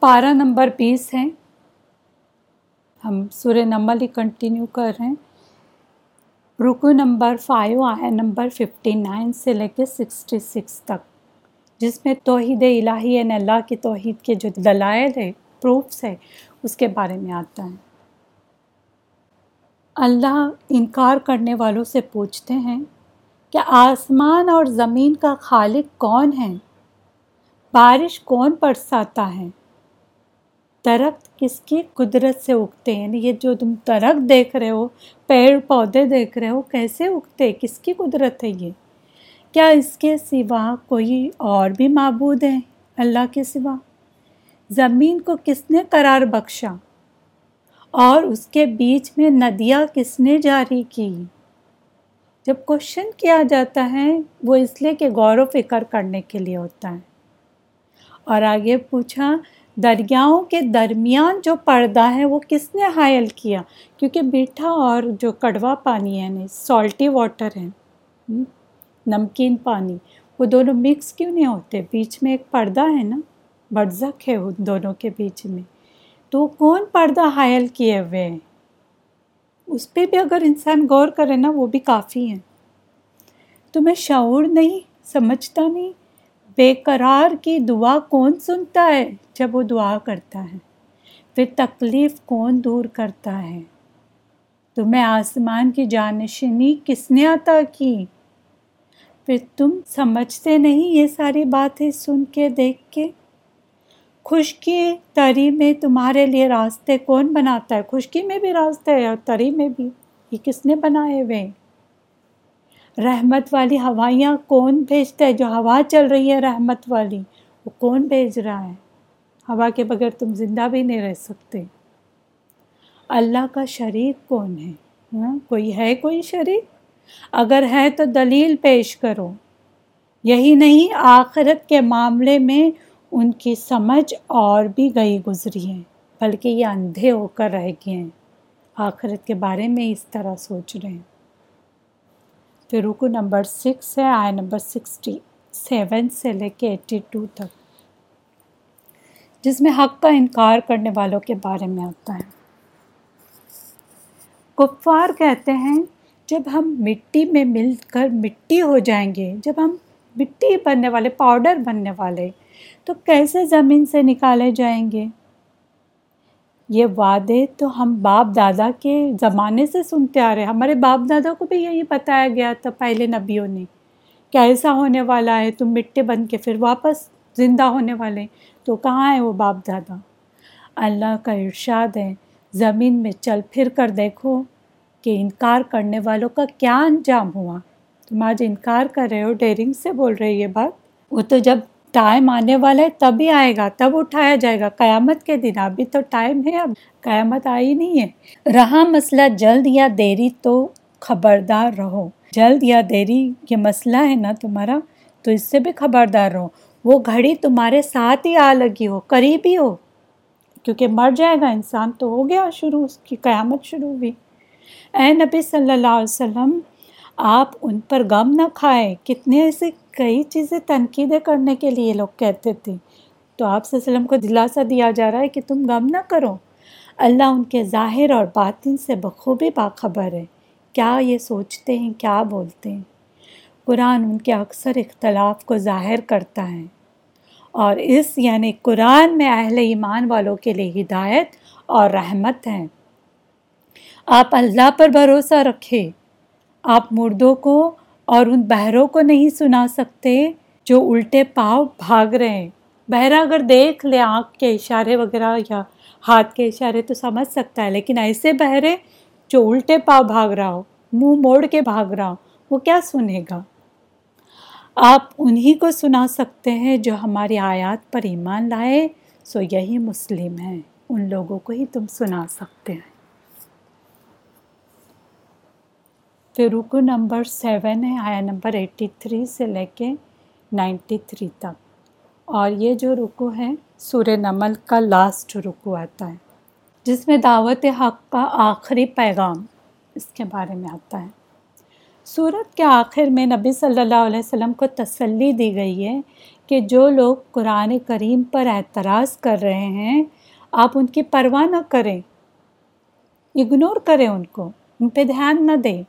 پارہ نمبر بیس ہے ہم سورہ نمل ہی کنٹینیو کر رہے ہیں۔ رکو نمبر فائیو آیا نمبر ففٹی نائن سے لے کے سکسٹی سکس تک۔ جس میں توحید الہی یعنی اللہ کی توحید کے جو دلائل ہے پروفس ہے اس کے بارے میں آتا ہے۔ اللہ انکار کرنے والوں سے پوچھتے ہیں کہ آسمان اور زمین کا خالق کون ہے؟ بارش کون برساتا ہے؟ درخت کس کی قدرت سے اگتے ہیں؟ یعنی یہ جو تم درخت دیکھ رہے ہو، پیڑ پودے دیکھ رہے ہو، کیسے اگتے کس کی قدرت ہے یہ؟ کیا اس کے سوا کوئی اور بھی معبود ہیں؟ اللہ کے سوا۔ زمین کو کس نے قرار بخشا؟ اور اس کے بیچ میں ندیاں کس نے جاری کی؟ جب کوشچن کیا جاتا ہے، وہ اس لیے کہ غور و فکر کرنے کے لیے ہوتا ہے۔ اور آگے پوچھا دریاؤں کے درمیان جو پردہ ہے وہ کس نے حائل کیا؟ کیونکہ میٹھا اور جو کڑوا پانی ہے نہیں سالٹی واٹر ہے نمکین پانی، وہ دونوں مکس کیوں نہیں ہوتے؟ بیچ میں ایک پردہ ہے نا برزک ہے ان دونوں کے بیچ میں۔ تو کون پردہ حائل کیے ہوئے ہیں؟ اس پہ بھی اگر انسان غور کرے نا، وہ بھی کافی ہیں۔ تمہیں شعور نہیں، سمجھتا نہیں بے قرار کی دعا کون سنتا ہے جب وہ دعا کرتا ہے؟ پھر تکلیف کون دور کرتا ہے؟ تمہیں آسمان کی جانشینی کس نے عطا کی؟ پھر تم سمجھتے نہیں یہ ساری باتیں سن کے دیکھ کے؟ خشکی تری میں تمہارے لیے راستے کون بناتا ہے؟ خشکی میں بھی راستے ہے اور تری میں بھی، یہ کس نے بنائے ہوئے؟ رحمت والی ہوائیاں کون بھیجتا ہے؟ جو ہوا چل رہی ہے رحمت والی، وہ کون بھیج رہا ہے؟ ہوا کے بغیر تم زندہ بھی نہیں رہ سکتے۔ اللہ کا شریک کون ہے؟ ہاں کوئی ہے کوئی شریک؟ اگر ہے تو دلیل پیش کرو۔ یہی نہیں، آخرت کے معاملے میں ان کی سمجھ اور بھی گئی گزری ہے، بلکہ یہ اندھے ہو کر رہ گئے ہیں۔ آخرت کے بارے میں اس طرح سوچ رہے ہیں۔ پھر رکو نمبر سکس ہے آئے نمبر سکسٹی سیون سے لے کے ایٹی ٹو تک۔ جس میں حق کا انکار کرنے والوں کے بارے میں آتا ہے۔ کفار کہتے ہیں، جب ہم مٹی میں مل کر مٹی ہو جائیں گے، جب ہم مٹی بننے والے، پاؤڈر بننے والے، تو کیسے زمین سے نکالے جائیں گے؟ یہ وعدے تو ہم باپ دادا کے زمانے سے سنتے آ رہے ہیں۔ ہمارے باپ دادا کو بھی یہی بتایا گیا تھا پہلے نبیوں نے کہ ایسا ہونے والا ہے، تم مٹی بن کے پھر واپس زندہ ہونے والے۔ تو کہاں ہے وہ باپ دادا؟ اللہ کا ارشاد ہے، زمین میں چل پھر کر دیکھو کہ انکار کرنے والوں کا کیا انجام ہوا۔ تم آج انکار کر رہے ہو، ڈیرنگ سے بول رہے یہ بات۔ وہ تو جب ٹائم آنے والا ہے، تبھی آئے گا، تب اٹھایا جائے گا۔ قیامت کے دن، ابھی تو ٹائم ہے، اب قیامت آئی نہیں ہے۔ رہا مسئلہ جلد یا دیری تو خبردار رہو۔ جلد یا دیری یہ مسئلہ ہے نا تمہارا، تو اس سے بھی خبردار رہو۔ وہ گھڑی تمہارے ساتھ ہی آ لگی ہو، قریب ہی ہو۔ کیونکہ مر جائے گا انسان تو ہو گیا شروع، اس کی قیامت شروع ہوئی۔ اے نبی صلی اللہ علیہ وسلم، آپ ان پر غم نہ کھائے۔ کتنے ایسے کئی چیزیں تنقیدیں کرنے کے لیے لوگ کہتے تھے۔ تو آپ سے وسلم کو دلاسا دیا جا رہا ہے کہ تم غم نہ کرو۔ اللہ ان کے ظاہر اور باطن سے بخوبی باخبر ہے۔ کیا یہ سوچتے ہیں، کیا بولتے ہیں؟ قرآن ان کے اکثر اختلاف کو ظاہر کرتا ہے۔ اور اس یعنی قرآن میں اہل ایمان والوں کے لیے ہدایت اور رحمت ہیں آپ اللہ پر بھروسہ رکھے آپ مردوں کو اور ان بہروں کو نہیں سنا سکتے جو الٹے پاؤ بھاگ رہے ہیں۔ بہرا اگر دیکھ لے آنکھ کے اشارے وغیرہ یا ہاتھ کے اشارے تو سمجھ سکتا ہے، لیکن ایسے بہرے جو الٹے پاؤ بھاگ رہا ہو، منہ موڑ کے بھاگ رہا ہو، وہ کیا سنے گا؟ آپ انہی کو سنا سکتے ہیں جو ہماری آیات پر ایمان لائے، سو یہی مسلم ہیں۔ ان لوگوں کو ہی تم سنا سکتے ہیں۔ پھر رکو نمبر سیون ہے، آیا نمبر ایٹی تھری سے لے کے نائنٹی تھری تک۔ اور یہ جو رکو ہے، سورہ نمل کا لاسٹ رکو آتا ہے، جس میں دعوت حق کا آخری پیغام اس کے بارے میں آتا ہے۔ سورت کے آخر میں نبی صلی اللہ علیہ وسلم کو تسلی دی گئی ہے کہ جو لوگ قرآن کریم پر اعتراض کر رہے ہیں، آپ ان کی پرواہ نہ کریں اگنور کریں ان کو، ان پہ دھیان نہ دیں۔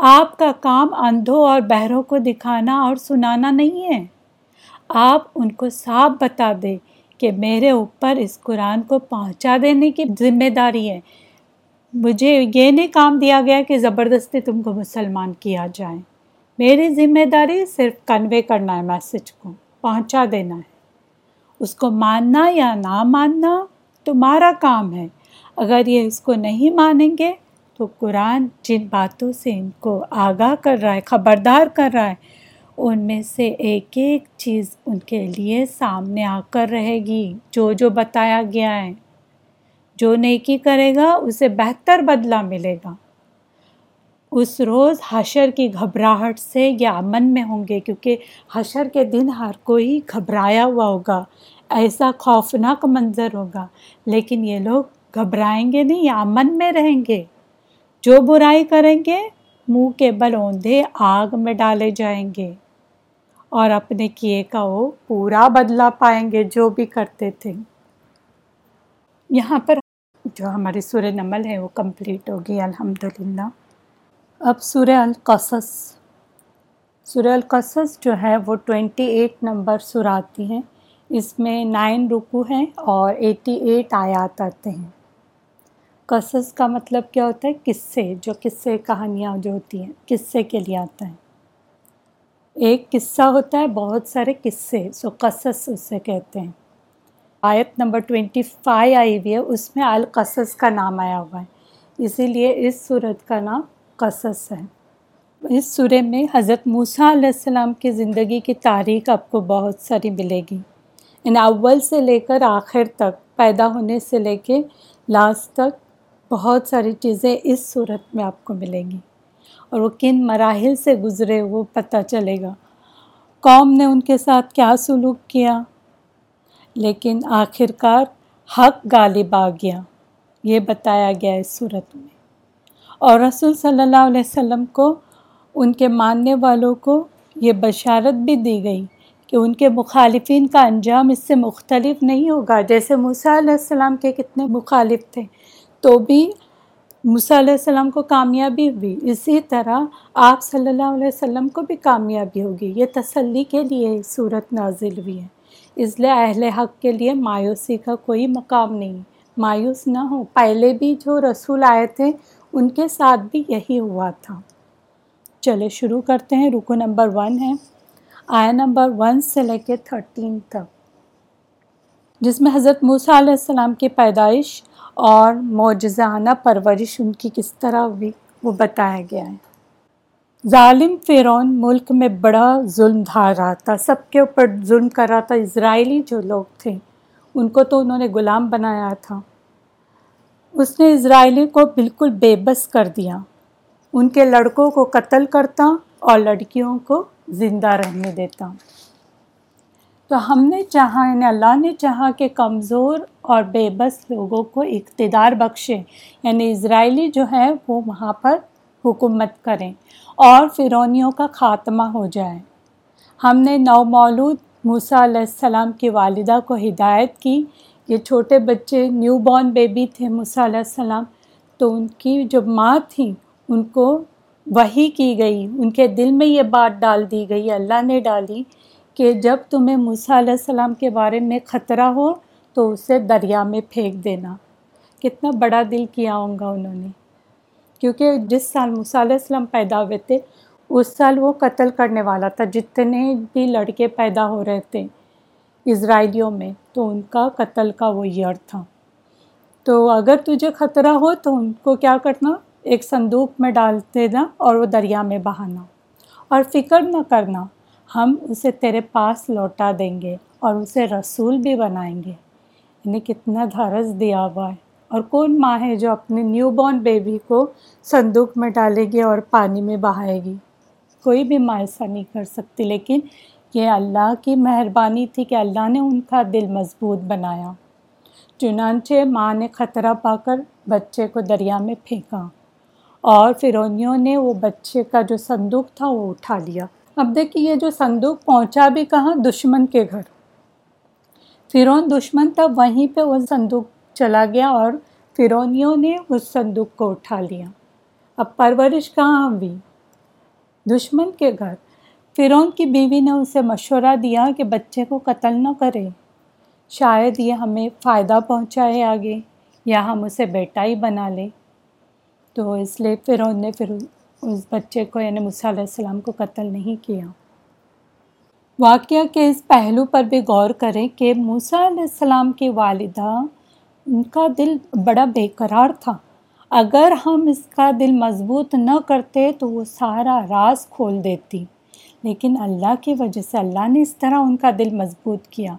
آپ کا کام اندھوں اور بہروں کو دکھانا اور سنانا نہیں ہے۔ آپ ان کو صاف بتا دیں کہ میرے اوپر اس قرآن کو پہنچا دینے کی ذمہ داری ہے۔ مجھے یہ نہیں کام دیا گیا کہ زبردستی تم کو مسلمان کیا جائے۔ میری ذمہ داری صرف کنوے کرنا ہے، میسج کو پہنچا دینا ہے۔ اس کو ماننا یا نہ ماننا تمہارا کام ہے۔ اگر یہ اس کو نہیں مانیں گے تو قرآن جن باتوں سے ان کو آگاہ کر رہا ہے، خبردار کر رہا ہے، ان میں سے ایک ایک چیز ان کے لیے سامنے آ کر رہے گی۔ جو جو بتایا گیا ہے، جو نیکی کرے گا، اسے بہتر بدلہ ملے گا۔ اس روز حشر کی گھبراہٹ سے یا امن میں ہوں گے، کیونکہ حشر کے دن ہر کوئی گھبرایا ہوا ہوگا۔ ایسا خوفناک منظر ہوگا، لیکن یہ لوگ گھبرائیں گے نہیں، یا امن میں رہیں گے۔ جو برائی کریں گے، منہ کے بل اوندھے آگ میں ڈالے جائیں گے اور اپنے کیے کا وہ پورا بدلا پائیں گے جو بھی کرتے تھے۔ یہاں پر جو ہماری سورہ نمل ہے وہ کمپلیٹ ہوگی الحمد للہ اب سورہ القصص۔ سورہ القصص جو ہے وہ ٹوینٹی ایٹ نمبر سراتی ہیں۔ اس میں نائن رکو ہیں اور ایٹی ایٹ آیات آتے ہیں۔ قصص کا مطلب کیا ہوتا ہے؟ قصے، جو قصے، کہانیاں جو ہوتی ہیں، قصے کے لیے آتا ہے۔ ایک قصہ ہوتا ہے، بہت سارے قصے، سو قصص اسے کہتے ہیں۔ آیت نمبر ٹوینٹی فائیو آئی ہوئی ہے، اس میں القصص کا نام آیا ہوا ہے۔ اسی لیے اس صورت کا نام قصص ہے۔ اس سورے میں حضرت موسیٰ علیہ السلام کی زندگی کی تاریخ آپ کو بہت ساری ملے گی۔ ان اول سے لے کر آخر تک، پیدا ہونے سے لے کے لاسٹ تک بہت ساری چیزیں اس صورت میں آپ کو ملیں گی۔ اور وہ کن مراحل سے گزرے وہ پتہ چلے گا۔ قوم نے ان کے ساتھ کیا سلوک کیا؟ لیکن آخر کار حق غالب آ گیا۔ یہ بتایا گیا اس صورت میں۔ اور رسول صلی اللہ علیہ وسلم کو، ان کے ماننے والوں کو یہ بشارت بھی دی گئی کہ ان کے مخالفین کا انجام اس سے مختلف نہیں ہوگا۔ جیسے موسیٰ علیہ السلام کے کتنے مخالف تھے تو بھی موسیٰ علیہ السلام کو کامیابی ہوئی۔ اسی طرح آپ صلی اللہ علیہ وسلم کو بھی کامیابی ہوگی۔ یہ تسلی کے لیے صورت نازل ہوئی ہے۔ اس لیے اہل حق کے لیے مایوسی کا کوئی مقام نہیں۔ مایوس نہ ہو۔ پہلے بھی جو رسول آئے تھے، ان کے ساتھ بھی یہی ہوا تھا۔ چلے، شروع کرتے ہیں۔ رکو نمبر ون ہے۔ آیا نمبر ون سے لے کے تھرٹین تک۔ جس میں حضرت موسیٰ علیہ السلام کی پیدائش اور معجزانہ پرورش ان کی کس طرح ہوئی وہ بتایا گیا ہے۔ ظالم فرعون ملک میں بڑا ظلم دھار رہا تھا، سب کے اوپر ظلم کر رہا تھا۔ اسرائیلی جو لوگ تھے، ان کو تو انہوں نے غلام بنایا تھا۔ اس نے اسرائیلی کو بالکل بے بس کر دیا۔ ان کے لڑکوں کو قتل کرتا اور لڑکیوں کو زندہ رہنے دیتا۔ تو ہم نے چاہا یعنی اللہ نے چاہا کہ کمزور اور بے بس لوگوں کو اقتدار بخشے۔ یعنی اسرائیلی جو ہے، وہ وہاں پر حکومت کریں اور فرونیوں کا خاتمہ ہو جائے۔ ہم نے نو مولود موسیٰ علیہ السلام کی والدہ کو ہدایت کی۔ یہ چھوٹے بچے، نیو بورن بیبی تھے موسیٰ علیہ السلام۔ تو ان کی جو ماں تھیں ان کو وہی کی گئی۔ ان کے دل میں یہ بات ڈال دی گئی، اللہ نے ڈالی۔ کہ جب تمہیں موسیٰ علیہ السلام کے بارے میں خطرہ ہو تو اسے دریا میں پھینک دینا۔ کتنا بڑا دل کیا ہوں گا انہوں نے۔ کیونکہ جس سال موسیٰ علیہ السلام پیدا ہوئے تھے، اس سال وہ قتل کرنے والا تھا۔ جتنے بھی لڑکے پیدا ہو رہے تھے اسرائیلیوں میں، تو ان کا قتل کا وہ ایئر تھا۔ تو اگر تجھے خطرہ ہو تو ان کو کیا کرنا؟ ایک صندوق میں ڈال دینا اور وہ دریا میں بہانا۔ اور فکر نہ کرنا ہم اسے تیرے پاس لوٹا دیں گے اور اسے رسول بھی بنائیں گے۔ انہیں کتنا دھارس دیا ہوا ہے۔ اور کون ماں ہے جو اپنے نیو بورن بیبی کو صندوق میں ڈالے گی اور پانی میں بہائے گی؟ کوئی بھی ماں ایسا نہیں کر سکتی۔ لیکن یہ اللہ کی مہربانی تھی کہ اللہ نے ان کا دل مضبوط بنایا۔ چنانچہ ماں نے خطرہ پا کر بچے کو دریا میں پھینکا اور فرونیوں نے وہ بچے کا جو صندوق تھا وہ اٹھا لیا۔ اب دیکھیے یہ جو صندوق پہنچا بھی کہاں؟ دشمن کے گھر۔ فرعون دشمن تھا وہیں پہ وہ صندوق چلا گیا اور فرونیوں نے اس صندوق کو اٹھا لیا۔ اب پرورش کہاں ہوئی؟ دشمن کے گھر۔ فرعون کی بیوی نے اسے مشورہ دیا کہ بچے کو قتل نہ کرے۔ شاید یہ ہمیں فائدہ پہنچائے آگے یا ہم اسے بیٹا ہی بنا لیں تو اس لیے فرعون نے پھر اس بچے کو یعنی مصع علیہ السلام کو قتل نہیں کیا۔ واقعہ کے اس پہلو پر بھی غور کریں کہ موسیٰ علیہ السلام کی والدہ ان کا دل بڑا بے قرار تھا۔ اگر ہم اس کا دل مضبوط نہ کرتے تو وہ سارا راز کھول دیتی۔ لیکن اللہ کی وجہ سے اللہ نے اس طرح ان کا دل مضبوط کیا۔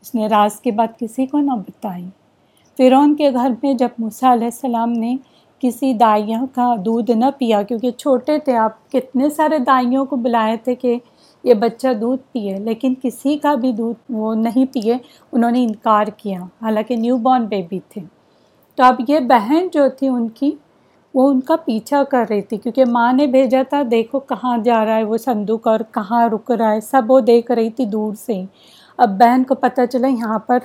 اس نے راز کی بات کسی کو نہ بتائی۔ فرعون کے گھر میں جب موسیٰ علیہ السلام نے کسی دائیوں کا دودھ نہ پیا، کیونکہ چھوٹے تھے۔ آپ کتنے سارے دائیوں کو بلائے تھے کہ یہ بچہ دودھ پیے، لیکن کسی کا بھی دودھ وہ نہیں پیے۔ انہوں نے انکار کیا، حالانکہ نیو بورن بیبی تھے۔ تو اب یہ بہن جو تھی ان کی، وہ ان کا پیچھا کر رہی تھی، کیونکہ ماں نے بھیجا تھا، دیکھو کہاں جا رہا ہے وہ صندوق اور کہاں رک رہا ہے۔ سب وہ دیکھ رہی تھی دور سے ہی۔ اب بہن کو پتہ چلا یہاں پر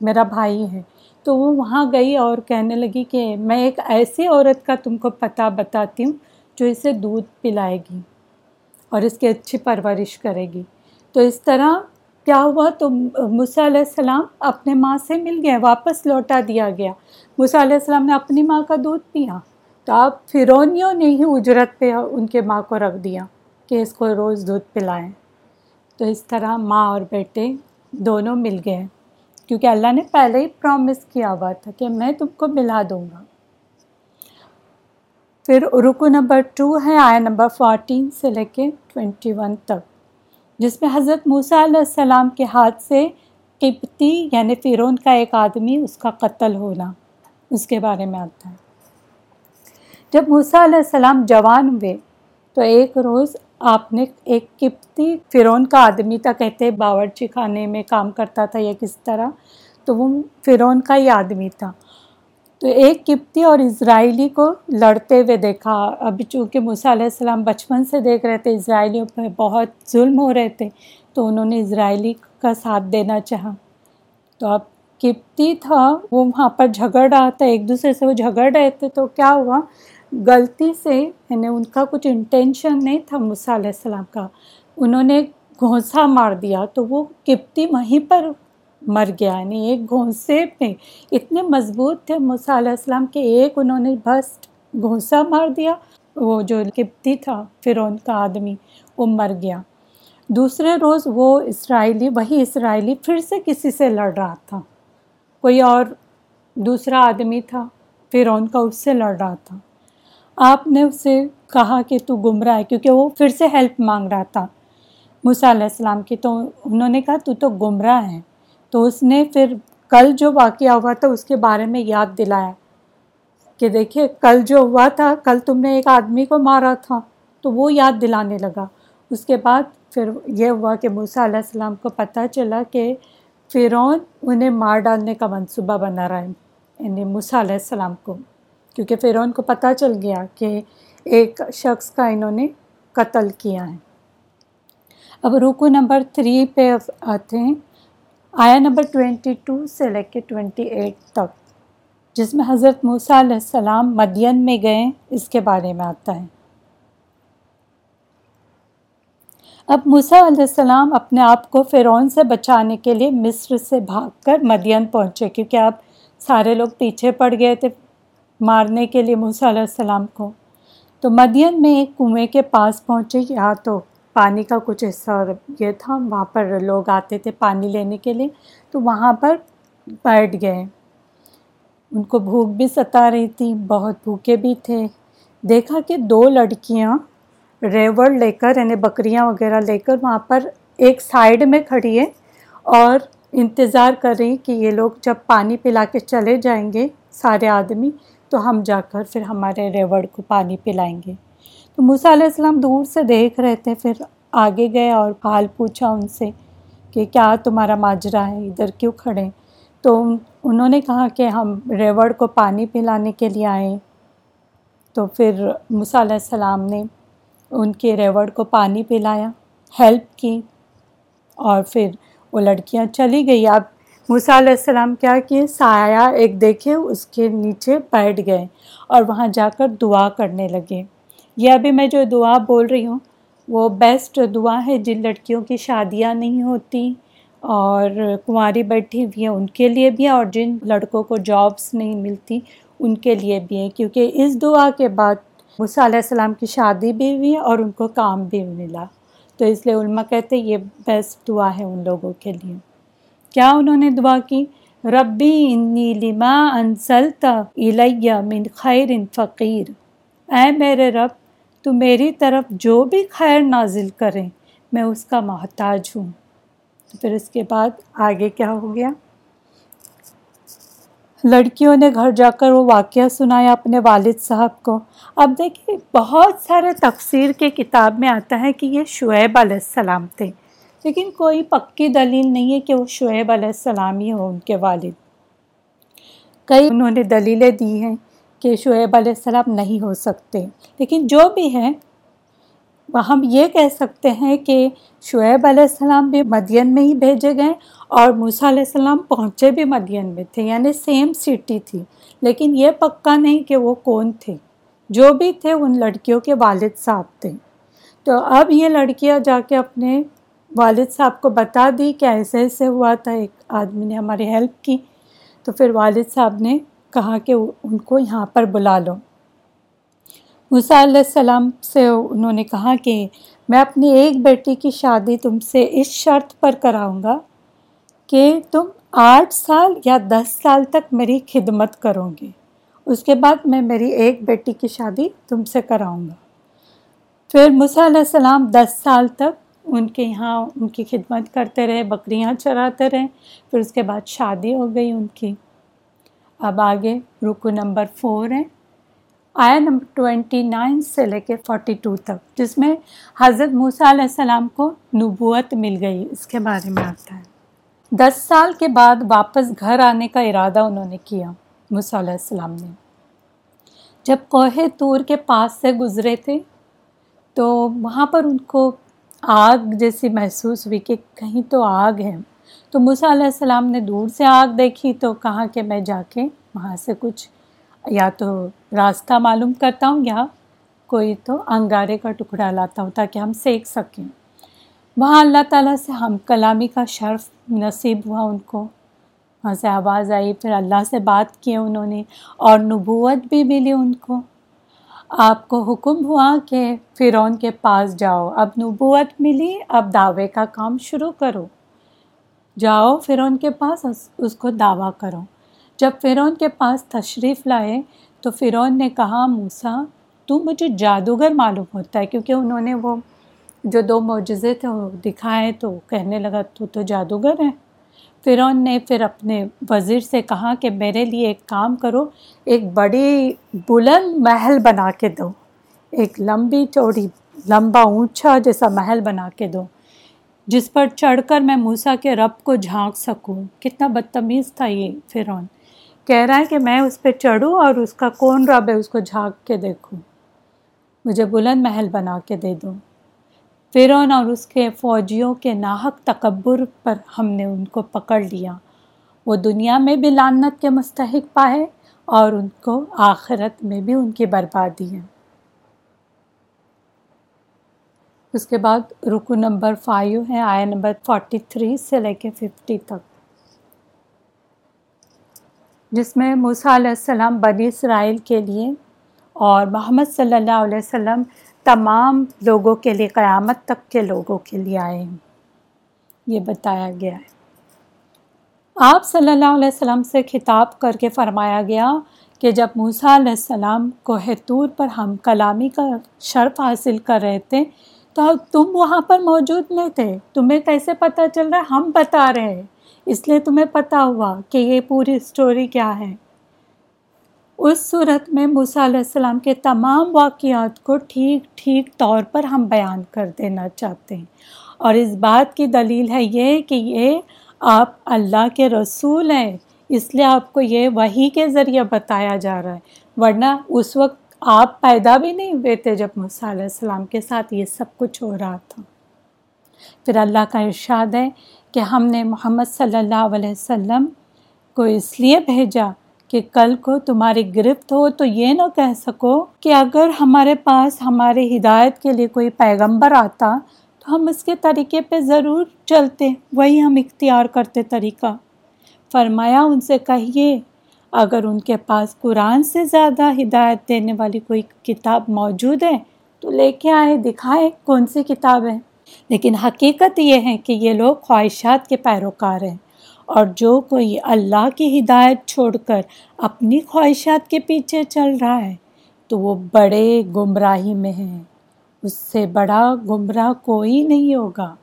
میرا بھائی ہے۔ تو وہ وہاں گئی اور کہنے لگی کہ میں ایک ایسی عورت کا تم کو پتہ بتاتی ہوں جو اسے دودھ پلائے گی اور اس کی اچھی پرورش کرے گی۔ تو اس طرح کیا ہوا؟ تو موسیٰ علیہ السلام اپنے ماں سے مل گئے، واپس لوٹا دیا گیا۔ موسیٰ علیہ السلام نے اپنی ماں کا دودھ پیا۔ تو اب فرونیوں نے ہی اجرت پہ ان کے ماں کو رکھ دیا کہ اس کو روز دودھ پلائیں۔ تو اس طرح ماں اور بیٹے دونوں مل گئے۔ کیونکہ اللہ نے پہلے ہی پرومس کیا ہوا تھا کہ میں تم کو ملا دوں گا۔ پھر رکو نمبر ٹو ہے آیا نمبر فورٹین سے لے کے ٹوینٹی ون تک، جس میں حضرت موسیٰ علیہ السلام کے ہاتھ سے قبطی یعنی فرون کا ایک آدمی اس کا قتل ہونا، اس کے بارے میں آتا ہے۔ جب موسیٰ علیہ السلام جوان ہوئے تو ایک روز آپ نے ایک قبطی فرون کا آدمی تھا، کہتے باورچی خانے میں کام کرتا تھا یا کس طرح، تو وہ فرون کا ہی آدمی تھا۔ تو ایک قبطی اور اسرائیلی کو لڑتے ہوئے دیکھا۔ ابھی چونکہ موسیٰ علیہ السلام بچپن سے دیکھ رہے تھے، اسرائیلیوں پہ بہت ظلم ہو رہے تھے، تو انہوں نے اسرائیلی کا ساتھ دینا چاہا۔ تو اب قبطی تھا، وہ وہاں پر جھگڑ رہا تھا، ایک دوسرے سے وہ جھگڑ رہے تھے، تو کیا ہوا؟ غلطی سے یعنی ان کا کچھ انٹینشن نہیں تھا موسیٰ علیہ السلام کا، انہوں نے گھونسا مار دیا تو وہ قبطی وہیں پر مر گیا۔ یعنی ایک گھونسے پہ اتنے مضبوط تھے موسیٰ علیہ السلام کے، ایک انہوں نے بس گھونسا مار دیا، وہ جو قبطی تھا، فرعون کا آدمی، وہ مر گیا۔ دوسرے روز وہ اسرائیلی، وہی اسرائیلی پھر سے کسی سے لڑ رہا تھا۔ کوئی اور دوسرا آدمی تھا، فرعون کا، اس سے لڑ رہا تھا۔ آپ نے اسے کہا کہ تو گمراہ ہے کیونکہ وہ پھر سے ہیلپ مانگ رہا تھا۔ موسیٰ علیہ السلام کی تو انہوں نے کہا تو تو گمراہ ہے۔ تو اس نے پھر کل جو واقعہ ہوا تھا اس کے بارے میں یاد دلایا کہ دیکھیے کل جو ہوا تھا، کل تم نے ایک آدمی کو مارا تھا۔ تو وہ یاد دلانے لگا۔ اس کے بعد پھر یہ ہوا کہ موسیٰ علیہ السلام کو پتہ چلا کہ فرعون انہیں مار ڈالنے کا منصوبہ بنا رہا ہے یعنی موسیٰ علیہ السلام کو۔ کیونکہ فرعون کو پتہ چل گیا کہ ایک شخص کا انہوں نے قتل کیا ہے۔ اب رکو نمبر تھری پہ آتے ہیں۔ آیا نمبر ٹوینٹی ٹو سے لے کے ٹوینٹی ایٹ تک، جس میں حضرت موسیٰ علیہ السلام مدین میں گئے اس کے بارے میں آتا ہے۔ اب موسیٰ علیہ السلام اپنے آپ کو فرعون سے بچانے کے لیے مصر سے بھاگ کر مدین پہنچے، کیونکہ اب سارے لوگ پیچھے پڑ گئے تھے۔ مارنے کے لیے موسیٰ علیہ السلام کو۔ تو مدین میں ایک کنویں کے پاس پہنچے یہاں تو پانی کا کچھ حصہ یہ تھا، وہاں پر لوگ آتے تھے پانی لینے کے لیے، تو وہاں پر بیٹھ گئے۔ ان کو بھوک بھی ستا رہی تھی، بہت بھوکے بھی تھے۔ دیکھا کہ دو لڑکیاں ریوڑ لے کر یعنی بکریاں وغیرہ لے کر، وہاں پر ایک سائڈ میں کھڑی ہے اور انتظار کر رہی کہ یہ لوگ جب پانی پلا کے چلے جائیں گے، سارے آدمی تو ہم جا کر پھر ہمارے ریوڑ کو پانی پلائیں گے۔ تو موسیٰ علیہ السلام دور سے دیکھ رہے تھے، پھر آگے گئے اور حال پوچھا ان سے کہ کیا تمہارا ماجرا ہے، ادھر کیوں کھڑے؟ تو انہوں نے کہا کہ ہم ریوڑ کو پانی پلانے کے لیے آئے۔ تو پھر موسیٰ علیہ السلام نے ان کے ریوڑ کو پانی پلایا، ہیلپ کی اور پھر وہ لڑکیاں چلی گئی۔ اب موسیٰ علیہ السلام کیا کیے؟ سایہ ایک دیکھے، اس کے نیچے بیٹھ گئے اور وہاں جا کر دعا کرنے لگے۔ یہ ابھی میں جو دعا بول رہی ہوں، وہ بیسٹ دعا ہے۔ جن لڑکیوں کی شادیاں نہیں ہوتی اور کنواری بیٹھی ہوئی ہیں، ان کے لیے بھی ہے اور جن لڑکوں کو جابس نہیں ملتی، ان کے لیے بھی ہے کیونکہ اس دعا کے بعد موسیٰ علیہ السلام کی شادی بھی ہوئی اور ان کو کام بھی ملا۔ تو اس لیے علماء کہتے یہ بیسٹ دعا ہے ان لوگوں کے لیے۔ کیا انہوں نے دعا کی؟ ربی انی لما انسلت الیہ من خیر فقیر۔ اے میرے رب، تو میری طرف جو بھی خیر نازل کریں میں اس کا محتاج ہوں۔ تو پھر اس کے بعد آگے کیا ہو گیا؟ لڑکیوں نے گھر جا کر وہ واقعہ سنایا اپنے والد صاحب کو۔ اب دیکھیے، بہت سارے تفسیر کے کتاب میں آتا ہے کہ یہ شعیب علیہ السلام تھے۔ لیکن کوئی پکی دلیل نہیں ہے کہ وہ شعیب علیہ السلام ہی ہو ان کے والد۔ کئی انہوں نے دلیلیں دی ہیں کہ شعیب علیہ السلام نہیں ہو سکتے۔ لیکن جو بھی ہے ہم یہ کہہ سکتے ہیں کہ شعیب علیہ السلام بھی مدین میں ہی بھیجے گئے اور موسیٰ علیہ السلام پہنچے بھی مدین میں تھے یعنی سیم سٹی تھی۔ لیکن یہ پکا نہیں کہ وہ کون تھے۔ جو بھی تھے، ان لڑکیوں کے والد صاحب تھے۔ تو اب یہ لڑکیاں جا کے اپنے والد صاحب کو بتا دی کہ ایسے ایسے ہوا تھا، ایک آدمی نے ہماری ہیلپ کی۔ تو پھر والد صاحب نے کہا کہ ان کو یہاں پر بلا لو۔ موسیٰ علیہ السلام سے انہوں نے کہا کہ میں اپنی ایک بیٹی کی شادی تم سے اس شرط پر کراؤں گا کہ تم آٹھ سال یا دس سال تک میری خدمت کرو گے۔ اس کے بعد میں میری ایک بیٹی کی شادی تم سے کراؤں گا۔ پھر موسیٰ علیہ السلام دس سال تک ان کے یہاں ان کی خدمت کرتے رہے، بکریاں چراتے رہے، پھر اس کے بعد شادی ہو گئی ان کی۔ اب آگے رکو نمبر فور ہے۔ آیا نمبر ٹوینٹی نائن سے لے کے فورٹی ٹو تک، جس میں حضرت موسیٰ علیہ السلام کو نبوت مل گئی، اس کے بارے میں آتا ہے۔ دس سال کے بعد واپس گھر آنے کا ارادہ انہوں نے کیا، موسیٰ علیہ السلام نے۔ جب کوہ طور کے پاس سے گزرے تھے، تو وہاں پر ان کو آگ جیسی محسوس ہوئی کہ کہیں تو آگ ہے۔ تو موسیٰ علیہ السلام نے دور سے آگ دیکھی تو کہا کہ میں جا کے وہاں سے کچھ یا تو راستہ معلوم کرتا ہوں یا کوئی تو انگارے کا ٹکڑا لاتا ہوں تاکہ ہم سیکھ سکیں۔ وہاں اللہ تعالیٰ سے ہم کلامی کا شرف نصیب ہوا ان کو۔ وہاں سے آواز آئی، پھر اللہ سے بات کی انہوں نے اور نبوت بھی ملی ان کو۔ آپ کو حکم ہوا کہ فرعون کے پاس جاؤ، اب نبوت ملی، اب دعوے کا کام شروع کرو۔ جاؤ فرعون کے پاس، اس کو دعویٰ کرو۔ جب فرعون کے پاس تشریف لائے تو فرعون نے کہا موسا تو مجھے جادوگر معلوم ہوتا ہے، کیونکہ انہوں نے وہ جو دو معجزے تھے وہ دکھائے تو کہنے لگا، تو تو جادوگر ہے فرعون نے پھر اپنے وزیر سے کہا کہ میرے لیے ایک کام کرو، ایک بڑی بلند محل بنا کے دو، ایک لمبی چوڑی، لمبا اونچا جیسا محل بنا کے دو، جس پر چڑھ کر میں موسا کے رب کو جھانک سکوں۔ کتنا بدتمیز تھا یہ فرعون۔ کہہ رہا ہے کہ میں اس پہ چڑھوں اور اس کا کون رب ہے، اس کو جھانک کے دیکھوں۔ مجھے بلند محل بنا کے دے دو۔ فرعون اور اس کے فوجیوں کے ناحق تکبر پر ہم نے ان کو پکڑ لیا۔ وہ دنیا میں بھی لانت کے مستحق پائے اور ان کو آخرت میں بھی ان کی بربادی ہے۔ اس کے بعد رکو نمبر فائیو ہے آیا نمبر فورٹی تھری سے لے کے ففٹی تک۔ جس میں موسیٰ علیہ السلام بنی اسرائیل کے لیے اور محمد صلی اللہ علیہ وسلم تمام لوگوں کے لیے، قیامت تک کے لوگوں کے لیے آئے ہیں۔ یہ بتایا گیا ہے۔ آپ صلی اللہ علیہ وسلم سے خطاب کر کے فرمایا گیا کہ جب موسیٰ علیہ السلام کو طور پر ہم کلامی کا شرف حاصل کر رہے تھے، تو تم وہاں پر موجود نہیں تھے۔ تمہیں کیسے پتہ چل رہا ہے؟ ہم بتا رہے ہیں۔ اس لیے تمہیں پتہ ہوا کہ یہ پوری اسٹوری کیا ہے۔ اس صورت میں موسیٰ علیہ السلام کے تمام واقعات کو ٹھیک ٹھیک طور پر ہم بیان کر دینا چاہتے ہیں۔ اور اس بات کی دلیل ہے یہ کہ یہ آپ اللہ کے رسول ہیں۔ اس لیے آپ کو یہ وہی کے ذریعے بتایا جا رہا ہے۔ ورنہ اس وقت آپ پیدا بھی نہیں ہوئے تھے جب موسیٰ علیہ السلام کے ساتھ یہ سب کچھ ہو رہا تھا۔ پھر اللہ کا ارشاد ہے کہ ہم نے محمد صلی اللہ علیہ وسلم کو اس لیے بھیجا کہ کل کو تمہاری گرفت ہو تو یہ نہ کہہ سکو کہ اگر ہمارے پاس ہمارے ہدایت کے لیے کوئی پیغمبر آتا تو ہم اس کے طریقے پہ ضرور چلتے، وہی ہم اختیار کرتے طریقہ۔ فرمایا، ان سے کہیے، اگر ان کے پاس قرآن سے زیادہ ہدایت دینے والی کوئی کتاب موجود ہے تو لے کے آئے، دکھائے کون سی کتاب ہے۔ لیکن حقیقت یہ ہے کہ یہ لوگ خواہشات کے پیروکار ہیں۔ اور جو کوئی اللہ کی ہدایت چھوڑ کر اپنی خواہشات کے پیچھے چل رہا ہے، تو وہ بڑے گمراہی میں ہیں اس سے بڑا گمراہ کوئی نہیں ہوگا۔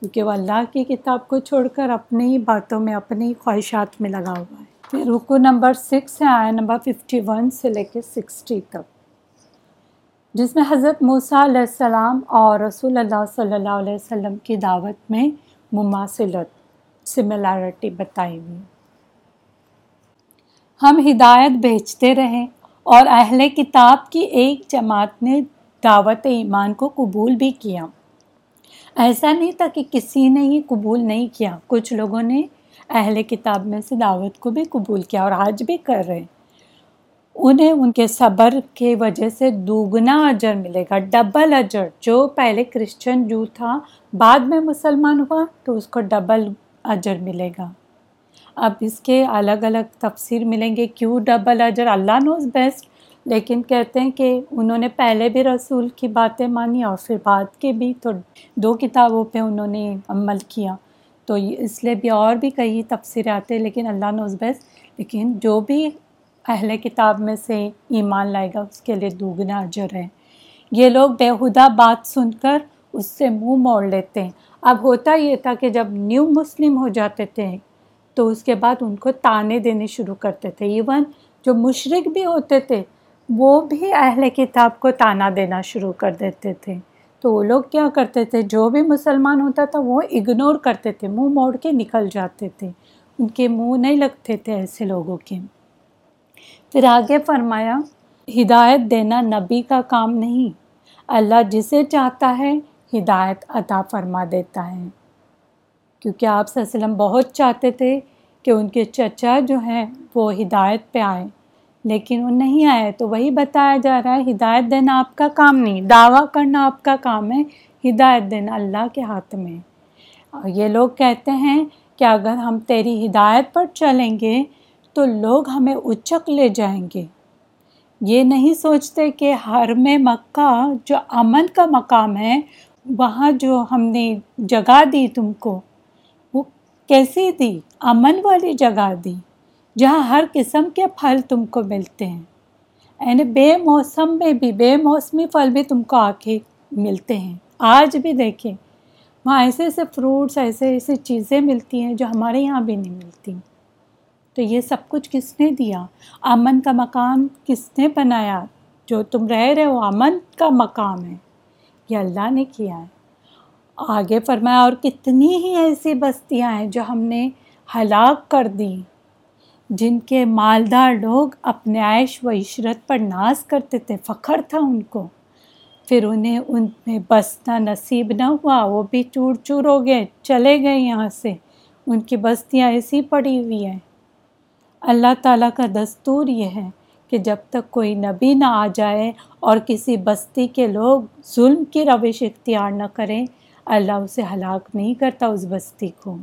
کیونکہ وہ اللہ کی کتاب کو چھوڑ کر اپنی ہی باتوں میں، اپنی خواہشات میں لگا ہوا ہے۔ پھر رکو نمبر سکس ہے آیا نمبر ففٹی ون سے لے کے سکسٹی تک۔ جس میں حضرت موسیٰ علیہ السلام اور رسول اللہ صلی اللہ علیہ وسلم کی دعوت میں مماثلت۔ سملیرٹی بتائی ہوئی ہم ہدایت بھیجتے رہیں اور اہل کتاب کی ایک جماعت نے دعوت ایمان کو قبول بھی کیا۔ ایسا نہیں تھا کہ کسی نے ہی قبول نہیں کیا۔ کچھ لوگوں نے اہل کتاب میں سے دعوت کو بھی قبول کیا اور آج بھی کر رہے ہیں۔ انہیں ان کے صبر کے وجہ سے دوگنا اجر ملے گا، ڈبل اجر۔ جو پہلے کرسچن جو تھا، بعد میں مسلمان ہوا تو اس کو ڈبل اجر ملے گا۔ اب اس کے الگ الگ تفسیر ملیں گے کیوں ڈبل اجر؟ اللہ نوز بیسٹ لیکن کہتے ہیں کہ انہوں نے پہلے بھی رسول کی باتیں مانی اور پھر بعد کے بھی۔ تو دو کتابوں پہ انہوں نے عمل کیا۔ تو اس لیے بھی اور بھی کئی تفسیر آتے لیکن اللہ نوز بیس لیکن جو بھی اہل کتاب میں سے ایمان لائے گا، اس کے لیے دوگنا اجر ہے۔ یہ لوگ بےحدہ بات سن کر اس سے منہ موڑ لیتے ہیں۔ اب ہوتا یہ تھا کہ جب نیو مسلم ہو جاتے تھے تو اس کے بعد ان کو تانے دینے شروع کرتے تھے۔ ایون جو مشرق بھی ہوتے تھے، وہ بھی اہل کتاب کو تانا دینا شروع کر دیتے تھے۔ تو وہ لوگ کیا کرتے تھے، جو بھی مسلمان ہوتا تھا، وہ اگنور کرتے تھے، منہ موڑ کے نکل جاتے تھے۔ ان کے منہ نہیں لگتے تھے ایسے لوگوں کے۔ پھر آگے فرمایا، ہدایت دینا نبی کا کام نہیں۔ اللہ جسے چاہتا ہے ہدایت عطا فرما دیتا ہے۔ کیونکہ آپ صلی اللہ علیہ وسلم بہت چاہتے تھے کہ ان کے چچا جو ہیں وہ ہدایت پہ آئیں، لیکن وہ نہیں آئے۔ تو وہی بتایا جا رہا ہے، ہدایت دینا آپ کا کام نہیں، دعویٰ کرنا آپ کا کام ہے، ہدایت دینا اللہ کے ہاتھ میں۔ اور یہ لوگ کہتے ہیں کہ اگر ہم تیری ہدایت پر چلیں گے تو لوگ ہمیں اچک لے جائیں گے۔ یہ نہیں سوچتے کہ ہر میں مکہ جو امن کا مقام ہے وہاں جو ہم نے جگہ دی تم کو، وہ کیسی دی؟ امن والی جگہ دی، جہاں ہر قسم کے پھل تم کو ملتے ہیں۔ یعنی بے موسم میں بھی، بے موسمی پھل بھی تم کو آ کے ملتے ہیں۔ آج بھی دیکھیں، وہاں ایسے ایسے فروٹس ایسے ایسے چیزیں ملتی ہیں جو ہمارے یہاں بھی نہیں ملتی۔ تو یہ سب کچھ کس نے دیا؟ امن کا مقام کس نے بنایا؟ جو تم رہ رہے ہو، امن کا مقام ہے۔ یہ اللہ نے کیا ہے۔ آگے فرمایا، اور کتنی ہی ایسی بستیاں ہیں جو ہم نے ہلاک کر دیں جن کے مالدار لوگ اپنے عائش و عشرت پر ناز کرتے تھے، فخر تھا ان کو۔ پھر انہیں ان میں بسنا نصیب نہ ہوا، وہ بھی چور چور ہو گئے، چلے گئے یہاں سے۔ ان کی بستیاں ایسی پڑی ہوئی ہیں۔ اللہ تعالیٰ کا دستور یہ ہے کہ جب تک کوئی نبی نہ آ جائے اور کسی بستی کے لوگ ظلم کی روش اختیار نہ کریں، اللہ اسے ہلاک نہیں کرتا اس بستی کو۔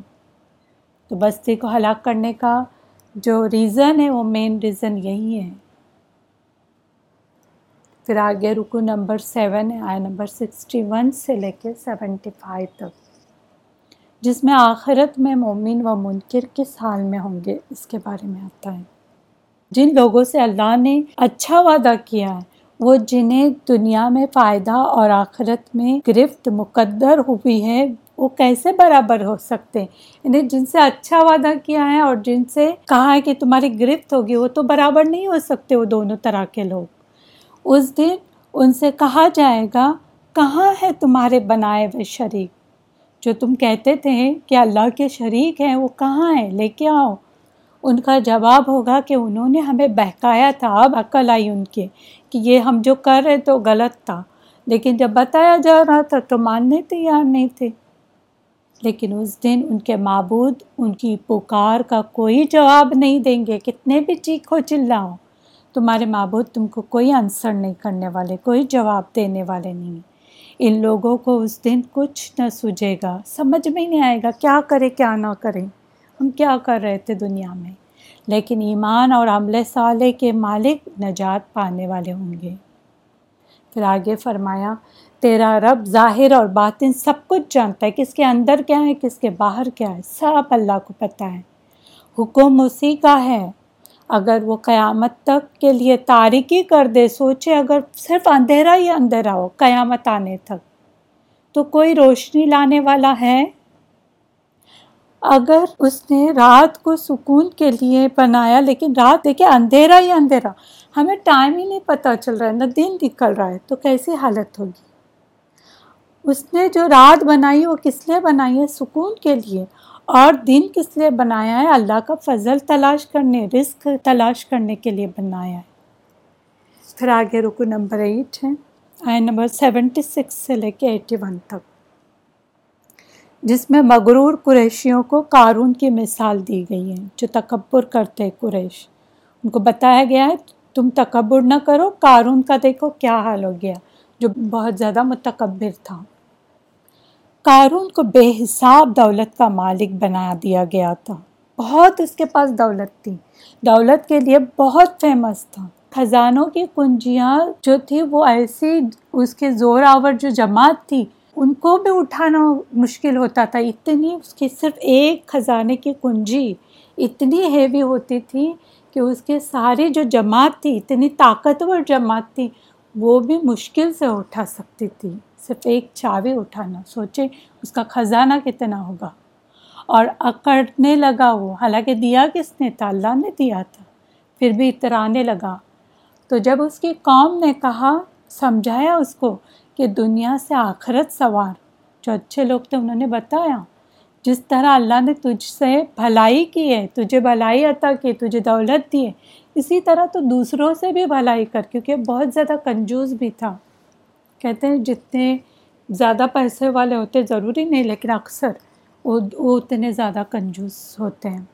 تو بستی کو ہلاک کرنے کا جو ریزن ہے، وہ مین ریزن یہی ہے۔ پھر آگے رکو نمبر سیون ہے آیا نمبر سکسٹی ون سے لے کے سیونٹی فائیو تک۔ جس میں آخرت میں مومن و منکر کس حال میں ہوں گے؟ اس کے بارے میں آتا ہے۔ جن لوگوں سے اللہ نے اچھا وعدہ کیا ہے وہ جنہیں دنیا میں فائدہ اور آخرت میں گرفت مقدر ہوئی ہے، وہ کیسے برابر ہو سکتے؟ یعنی جن سے اچھا وعدہ کیا ہے اور جن سے کہا ہے کہ تمہاری گرفت ہوگی، وہ تو برابر نہیں ہو سکتے، وہ دونوں طرح کے لوگ۔ اس دن ان سے کہا جائے گا، کہاں ہے تمہارے بنائے ہوئے شریک؟ جو تم کہتے تھے کہ اللہ کے شریک ہیں، وہ کہاں ہیں؟ لے کے آؤ۔ ان کا جواب ہوگا کہ انہوں نے ہمیں بہکایا تھا، اب عقل آئی ان کے کہ یہ ہم جو کر رہے تو غلط تھا۔ لیکن جب بتایا جا رہا تھا تو ماننے تیار نہیں تھے۔ لیکن اس دن ان کے معبود ان کی پکار کا کوئی جواب نہیں دیں گے، کتنے بھی چیخو چلاؤ۔ تمہارے معبود تم کو کوئی آنسر نہیں کرنے والے، کوئی جواب دینے والے نہیں۔ ان لوگوں کو اس دن کچھ نہ سوجھے گا، سمجھ میں نہیں آئے گا، کیا کرے، کیا نہ کریں ہم کیا کر رہے تھے دنیا میں؟ لیکن ایمان اور عمل صالح کے مالک نجات پانے والے ہوں گے۔ پھر آگے فرمایا، تیرا رب ظاہر اور باطن سب کچھ جانتا ہے، کس کے اندر کیا ہے، کس کے باہر کیا ہے، سب اللہ کو پتہ ہے۔ حکم اسی کا ہے۔ اگر وہ قیامت تک کے لیے تاریکی کر دے، سوچے اگر صرف اندھیرا ہی اندھیرا ہو، قیامت آنے تک۔ تو کوئی روشنی لانے والا ہے؟ اگر اس نے رات کو سکون کے لیے بنایا، لیکن رات دیکھے اندھیرا ہی اندھیرا، ہمیں ٹائم ہی نہیں پتہ چل رہا ہے، نہ دن نکل رہا ہے، تو کیسی حالت ہوگی؟ اس نے جو رات بنائی، وہ کس لیے بنائی ہے؟ سکون کے لیے۔ اور دن کس لیے بنایا ہے؟ اللہ کا فضل تلاش کرنے، رزق تلاش کرنے کے لیے بنایا ہے۔ پھر آگے رکو نمبر ایٹ ہے۔ آئے نمبر سیونٹی سکس سے لے کے ایٹی ون تک۔ جس میں مغرور قریشیوں کو قارون کی مثال دی گئی ہے، جو تکبر کرتے قریش۔ ان کو بتایا گیا ہے، تم تکبر نہ کرو، قارون کا دیکھو کیا حال ہو گیا، جو بہت زیادہ متکبر تھا۔ قارون کو بے حساب دولت کا مالک بنا دیا گیا تھا۔ بہت اس کے پاس دولت تھی۔ دولت کے لیے بہت فیمس تھا۔ خزانوں کی کنجیاں جو تھی وہ ایسی اس کے زور آور جو جماعت تھی ان کو بھی اٹھانا مشکل ہوتا تھا۔ اتنی اس کی صرف ایک خزانے کی کنجی اتنی ہیوی ہوتی تھی کہ اس کے ساری جو جماعت تھی، اتنی طاقتور جماعت تھی، وہ بھی مشکل سے اٹھا سکتی تھی۔ صرف ایک چاوی اٹھانا سوچے اس کا خزانہ کتنا ہوگا۔ اور اکڑنے لگا وہ، حالانکہ دیا کس نے تھا؟ اللہ نے دیا تھا۔ پھر بھی اترانے لگا۔ تو جب اس کی قوم نے کہا، سمجھایا اس کو کہ دنیا سے آخرت سوار۔ جو اچھے لوگ تھے انہوں نے بتایا، جس طرح اللہ نے تجھ سے بھلائی کی ہے، تجھے بھلائی عطا کی تجھے دولت دی ہے، اسی طرح تو دوسروں سے بھی بھلائی کر، کیونکہ بہت زیادہ کنجوس بھی تھا۔ کہتے ہیں جتنے زیادہ پیسے والے ہوتے ضروری نہیں، لیکن اکثر وہ وہ اتنے زیادہ کنجوس ہوتے ہیں۔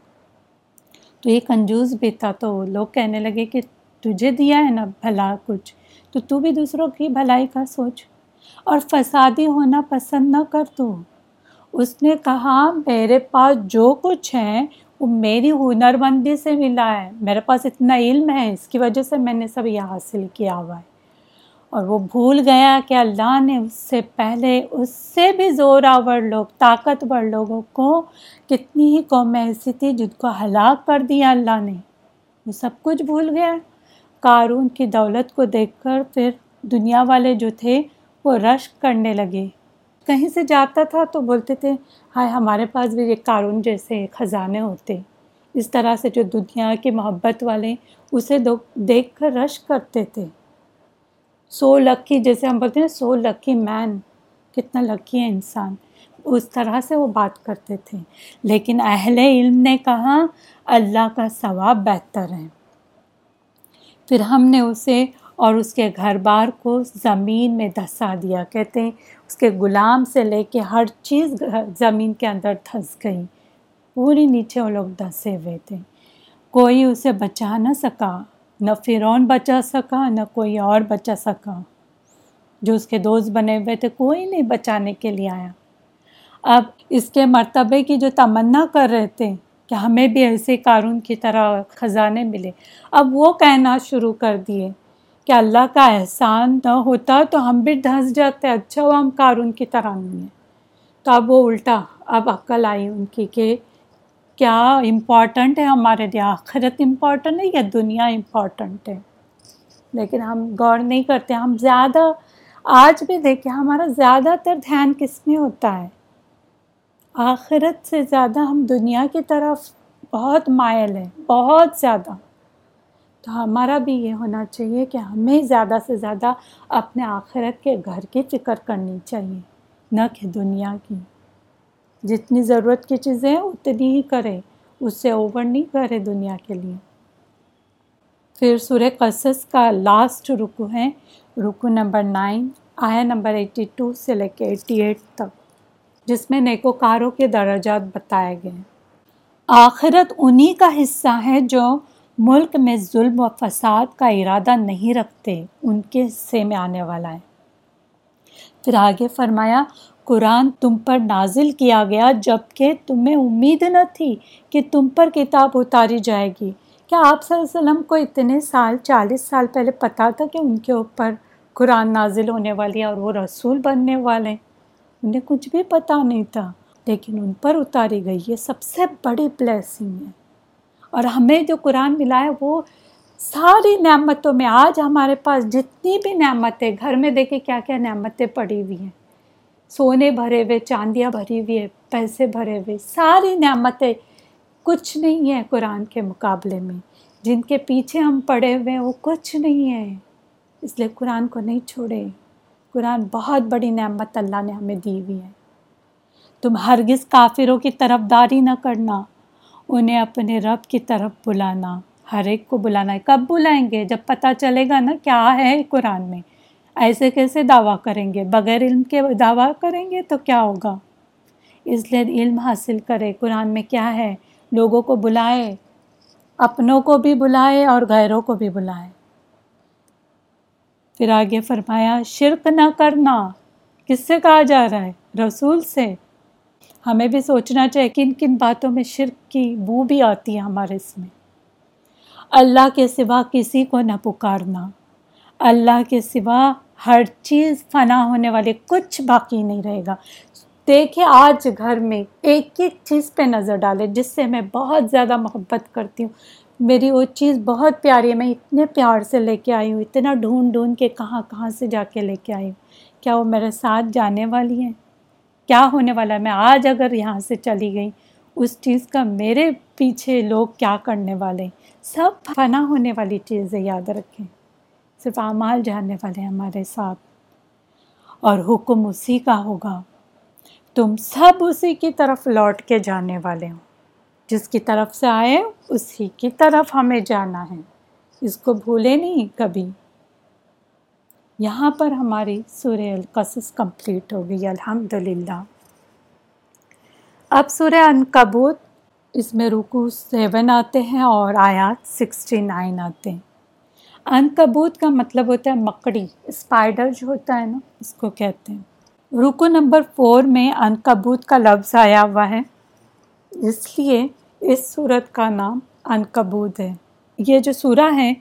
تو یہ کنجوس بھی تھا، تو لوگ کہنے لگے کہ تجھے دیا ہے نا بھلا کچھ۔ تو تو بھی دوسروں کی بھلائی کا سوچ اور فسادی ہونا پسند نہ کر تو۔ اس نے کہا، میرے پاس جو کچھ ہے، وہ میری ہنر مندی سے ملا ہے۔ میرے پاس اتنا علم ہے، اس کی وجہ سے میں نے سب یہ حاصل کیا ہوا ہے۔ اور وہ بھول گیا کہ اللہ نے اس سے پہلے اس سے بھی زور آور لوگ، طاقتور لوگوں کو کتنی ہی قومیں ایسی تھی جن کو ہلاک کر دیا اللہ نے۔ وہ سب کچھ بھول گیا۔ قارون کی دولت کو دیکھ کر پھر دنیا والے جو تھے وہ رشک کرنے لگے۔ کہیں سے جاتا تھا تو بولتے تھے، ہائے ہمارے پاس بھی یہ قارون جیسے خزانے ہوتے۔ اس طرح سے جو دنیا کے محبت والے اسے دیکھ کر رش کرتے تھے۔ سو لکی جیسے ہم بولتے ہیں سو لکی مین۔ کتنا لکی ہے انسان۔ اس طرح سے وہ بات کرتے تھے۔ لیکن اہل علم نے کہا، اللہ کا ثواب بہتر ہے۔ پھر ہم نے اسے اور اس کے گھر بار کو زمین میں دھسا دیا۔ کہتے ہیں، اس کے غلام سے لے کے ہر چیز زمین کے اندر دھس گئی۔ پوری نیچے وہ لوگ دھسے ہوئے تھے۔ کوئی اسے بچا نہ سکا، نہ فرعون بچا سکا، نہ کوئی اور بچا سکا۔ جو اس کے دوست بنے ہوئے تھے، کوئی نہیں بچانے کے لیے آیا۔ اب اس کے مرتبے کی جو تمنا کر رہے تھے کہ ہمیں بھی ایسے قارون کی طرح خزانے ملے۔ اب وہ کہنا شروع کر دیے کہ اللہ کا احسان نہ ہوتا تو ہم بھی دھنس جاتے اچھا وہ ہم قارون کی طرح نہیں ہیں۔ تو اب وہ الٹا، اب عقل آئی ان کی کہ کیا امپورٹنٹ ہے ہمارے لیے؟ آخرت امپورٹنٹ ہے یا دنیا امپورٹنٹ ہے؟ لیکن ہم غور نہیں کرتے، ہم زیادہ، آج بھی دیکھیں، ہمارا زیادہ تر دھیان کس میں ہوتا ہے؟ آخرت سے زیادہ ہم دنیا کی طرف بہت مائل ہیں، بہت زیادہ۔ تو ہمارا بھی یہ ہونا چاہیے کہ ہمیں زیادہ سے زیادہ اپنے آخرت کے گھر کی فکر کرنی چاہیے، نہ کہ دنیا کی۔ جتنی ضرورت کی چیزیں اتنی ہی کرے اس سے اوور نہیں کرے دنیا کے لیے۔ پھر سورہ قصص کا لاسٹ رکو ہے، رکو نمبر نائن آیا نمبر ایٹی ٹو سے لے کے ایٹی ایٹ تک۔ جس میں نیکوکاروں کے درجات بتائے گئے ہیں۔ آخرت انہی کا حصہ ہے جو ملک میں ظلم و فساد کا ارادہ نہیں رکھتے، ان کے حصے میں آنے والا ہے۔ پھر آگے فرمایا، قرآن تم پر نازل کیا گیا جبکہ تمہیں امید نہ تھی کہ تم پر کتاب اتاری جائے گی۔ کیا آپ صلی اللہ علیہ وسلم کو اتنے سال، چالیس سال پہلے پتا تھا کہ ان کے اوپر قرآن نازل ہونے والی ہے اور وہ رسول بننے والے ہیں؟ انہیں کچھ بھی پتہ نہیں تھا، لیکن ان پر اتاری گئی یہ سب سے بڑی بلیسنگ ہے۔ اور ہمیں جو قرآن ملا ہے، وہ ساری نعمتوں میں، آج ہمارے پاس جتنی بھی نعمتیں، گھر میں دیکھیں کیا کیا نعمتیں پڑی ہوئی ہیں۔ سونے بھرے ہوئے، چاندیاں بھری ہوئی ہے پیسے بھرے ہوئے، ساری نعمتیں۔ کچھ نہیں ہے قرآن کے مقابلے میں۔ جن کے پیچھے ہم پڑے ہوئے ہیں، وہ کچھ نہیں ہے اس لیے قرآن کو نہیں چھوڑے قرآن بہت بڑی نعمت اللہ نے ہمیں دی ہوئی ہے۔ تم ہرگز کافروں کی طرف داری نہ کرنا، انہیں اپنے رب کی طرف بلانا، ہر ایک کو بلانا ہے۔ کب بلائیں گے؟ جب پتہ چلے گا نا کیا ہے قرآن میں۔ ایسے کیسے دعویٰ کریں گے؟ بغیر علم کے دعویٰ کریں گے تو کیا ہوگا؟ اس لیے علم حاصل کرے۔ قرآن میں کیا ہے؟ لوگوں کو بلائے، اپنوں کو بھی بلائے اور غیروں کو بھی بلائے۔ پھر آگے فرمایا، شرک نہ کرنا۔ کس سے کہا جا رہا ہے؟ رسول سے۔ ہمیں بھی سوچنا چاہیے کن کن باتوں میں شرک کی بو بھی آتی ہے ہمارے اس میں۔ اللہ کے سوا کسی کو نہ پکارنا۔ اللہ کے سوا ہر چیز فنا ہونے والے کچھ باقی نہیں رہے گا۔ دیکھیں آج گھر میں ایک ایک چیز پہ نظر ڈالے جس سے میں بہت زیادہ محبت کرتی ہوں۔ میری وہ چیز بہت پیاری ہے، میں اتنے پیار سے لے کے آئی ہوں، اتنا ڈھونڈ ڈھونڈ کے کہاں کہاں سے جا کے لے کے آئی ہوں۔ کیا وہ میرے ساتھ جانے والی ہیں؟ کیا ہونے والا ہے؟ میں آج اگر یہاں سے چلی گئی، اس چیز کا میرے پیچھے لوگ کیا کرنے والے ہیں؟ سب فنا ہونے والی چیزیں یاد رکھیں۔ صرف اعمال جاننے والے ہمارے ساتھ۔ اور حکم اسی کا ہوگا۔ تم سب اسی کی طرف لوٹ کے جانے والے ہوں جس کی طرف سے آئے، اسی کی طرف ہمیں جانا ہے۔ اس کو بھولے نہیں کبھی۔ یہاں پر ہماری سورہ القصص کمپلیٹ ہو گئی الحمد للہ اب سورہ انکبوت اس میں رکو سیون آتے ہیں اور آیات سکسٹی نائن آتے ہیں۔ انکبوت کا مطلب ہوتا ہے مکڑی اسپائڈر جو ہوتا ہے نا، اس کو کہتے ہیں۔ رکو نمبر فور میں انکبوت کا لفظ آیا ہوا ہے۔ اس لیے اس صورت کا نام انکبوت ہے۔ یہ جو سورہ ہے،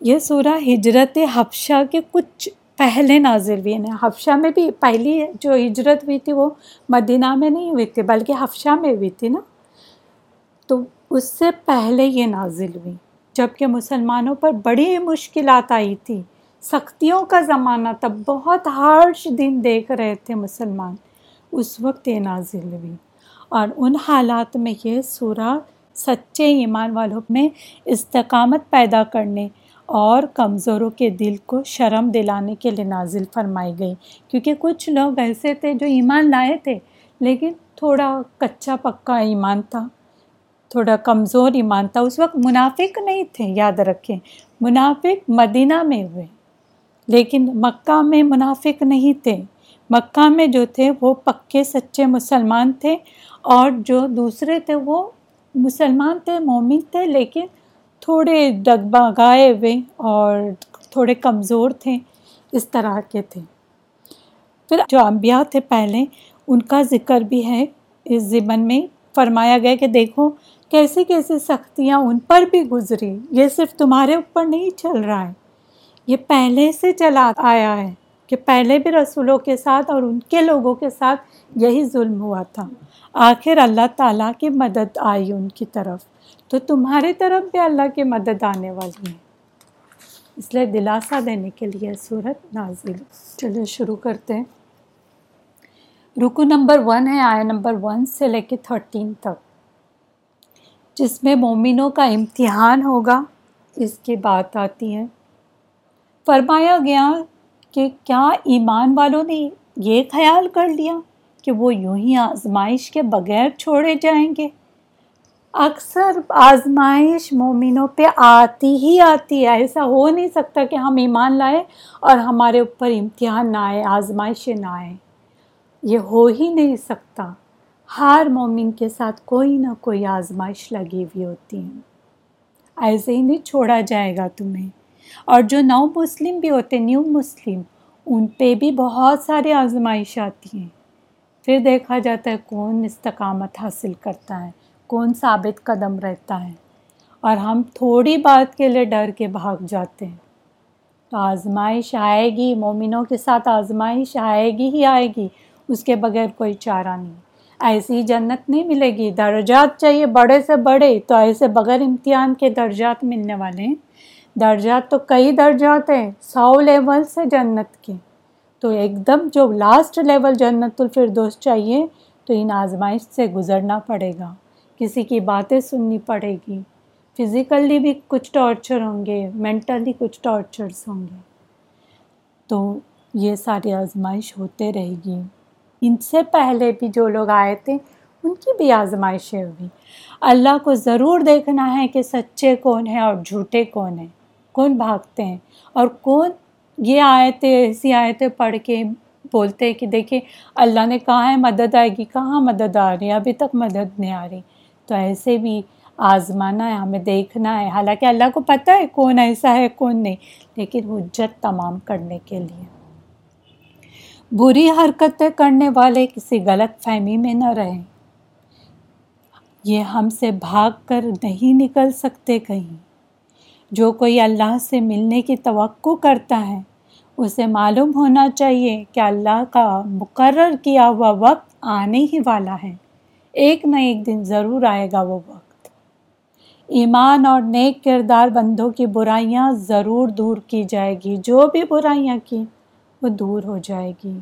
یہ سورہ ہجرت حفشہ کے کچھ پہلے نازل ہوئی ہیں یعنی حفشہ میں بھی پہلی جو ہجرت ہوئی تھی، وہ مدینہ میں نہیں ہوئی تھی، بلکہ حفشہ میں ہوئی تھی نا۔ تو اس سے پہلے یہ نازل ہوئی جبکہ مسلمانوں پر بڑی مشکلات آئی تھی۔ سختیوں کا زمانہ تب بہت ہارش دن دیکھ رہے تھے مسلمان۔ اس وقت یہ نازل ہوئی۔ اور ان حالات میں یہ سورہ سچے ایمان والوں میں استقامت پیدا کرنے اور کمزوروں کے دل کو شرم دلانے کے لیے نازل فرمائی گئی۔ کیونکہ کچھ لوگ ایسے تھے جو ایمان لائے تھے، لیکن تھوڑا کچا پکا ایمان تھا، تھوڑا کمزور ایمان تھا۔ اس وقت منافق نہیں تھے، یاد رکھیں، منافق مدینہ میں ہوئے۔ لیکن مکہ میں منافق نہیں تھے۔ مکہ میں جو تھے وہ پکے سچے مسلمان تھے اور جو دوسرے تھے وہ مسلمان تھے، مومن تھے، لیکن تھوڑے ڈگبا گائے ہوئے اور تھوڑے کمزور تھے، اس طرح کے تھے۔ پھر جو انبیاء تھے پہلے، ان کا ذکر بھی ہے۔ اس ضمن میں فرمایا گیا کہ دیکھو کیسی کیسی سختیاں ان پر بھی گزری۔ یہ صرف تمہارے اوپر نہیں چل رہا ہے، یہ پہلے سے چلا آیا ہے۔ کہ پہلے بھی رسولوں کے ساتھ اور ان کے لوگوں کے ساتھ یہی ظلم ہوا تھا۔ آخر اللہ تعالیٰ کی مدد آئی ان کی طرف۔ تو تمہاری طرف بھی اللہ کی مدد آنے والی ہے۔ اس لیے دلاسا دینے کے لیے صورت نازل۔ چلو شروع کرتے ہیں۔ رکو نمبر ون ہے آیا نمبر ون سے لے کے تھرٹین تک۔ جس میں مومنوں کا امتحان ہوگا، اس کی بات آتی ہے۔ فرمایا گیا کہ کیا ایمان والوں نے یہ خیال کر لیا کہ وہ یوں ہی آزمائش کے بغیر چھوڑے جائیں گے؟ اکثر آزمائش مومنوں پہ آتی ہی آتی ہے۔ ایسا ہو نہیں سکتا کہ ہم ایمان لائیں اور ہمارے اوپر امتحان نہ آئے، آزمائشیں نہ آئیں۔ یہ ہو ہی نہیں سکتا۔ ہر مومن کے ساتھ کوئی نہ کوئی آزمائش لگی ہوئی ہوتی ہے۔ ایسے ہی نہیں چھوڑا جائے گا تمہیں۔ اور جو نو مسلم بھی ہوتے، نیو مسلم، ان پہ بھی بہت ساری آزمائش آتی ہیں۔ پھر دیکھا جاتا ہے کون استقامت حاصل کرتا ہے، کون ثابت قدم رہتا ہے۔ اور ہم تھوڑی بات کے لیے ڈر کے بھاگ جاتے ہیں۔ تو آزمائش آئے گی، مومنوں کے ساتھ آزمائش آئے گی ہی آئے گی، اس کے بغیر کوئی چارہ نہیں۔ ایسی جنت نہیں ملے گی۔ درجات چاہیے بڑے سے بڑے، تو ایسے بغیر امتحان کے درجات ملنے والے ہیں۔ درجات تو کئی درجات ہیں، سو لیول سے جنت کے۔ تو ایک دم جو لاسٹ لیول جنت الفردوس چاہیے، تو ان آزمائش سے گزرنا پڑے گا۔ کسی کی باتیں سننی پڑے گی۔ فزیکلی بھی کچھ ٹارچر ہوں گے مینٹلی کچھ ٹارچرس ہوں گے۔ تو یہ ساری آزمائش ہوتے رہے گی۔ ان سے پہلے بھی جو لوگ آئے تھے، ان کی بھی آزمائشیں ہوئی۔ اللہ کو ضرور دیکھنا ہے کہ سچے کون ہیں اور جھوٹے کون ہیں۔ کون بھاگتے ہیں اور کون یہ آئے تھے ایسی آئے تھے پڑھ کے بولتے ہیں کہ دیکھیں اللہ نے کہاں ہے مدد آئے گی؟ کہاں مدد آ رہی ہے؟ ابھی تک مدد نہیں آ رہی۔ تو ایسے بھی آزمانا ہے، ہمیں دیکھنا ہے۔ حالانکہ اللہ کو پتہ ہے کون ایسا ہے، کون نہیں، لیکن حجت تمام کرنے کے لیے۔ بری حرکتیں کرنے والے کسی غلط فہمی میں نہ رہیں۔ یہ ہم سے بھاگ کر نہیں نکل سکتے کہیں۔ جو کوئی اللہ سے ملنے کی توقع کرتا ہے، اسے معلوم ہونا چاہیے کہ اللہ کا مقرر کیا ہوا وقت آنے ہی والا ہے۔ ایک نہ ایک دن ضرور آئے گا وہ وقت۔ ایمان اور نیک کردار بندوں کی برائیاں ضرور دور کی جائے گی۔ جو بھی برائیاں کی، وہ دور ہو جائے گی۔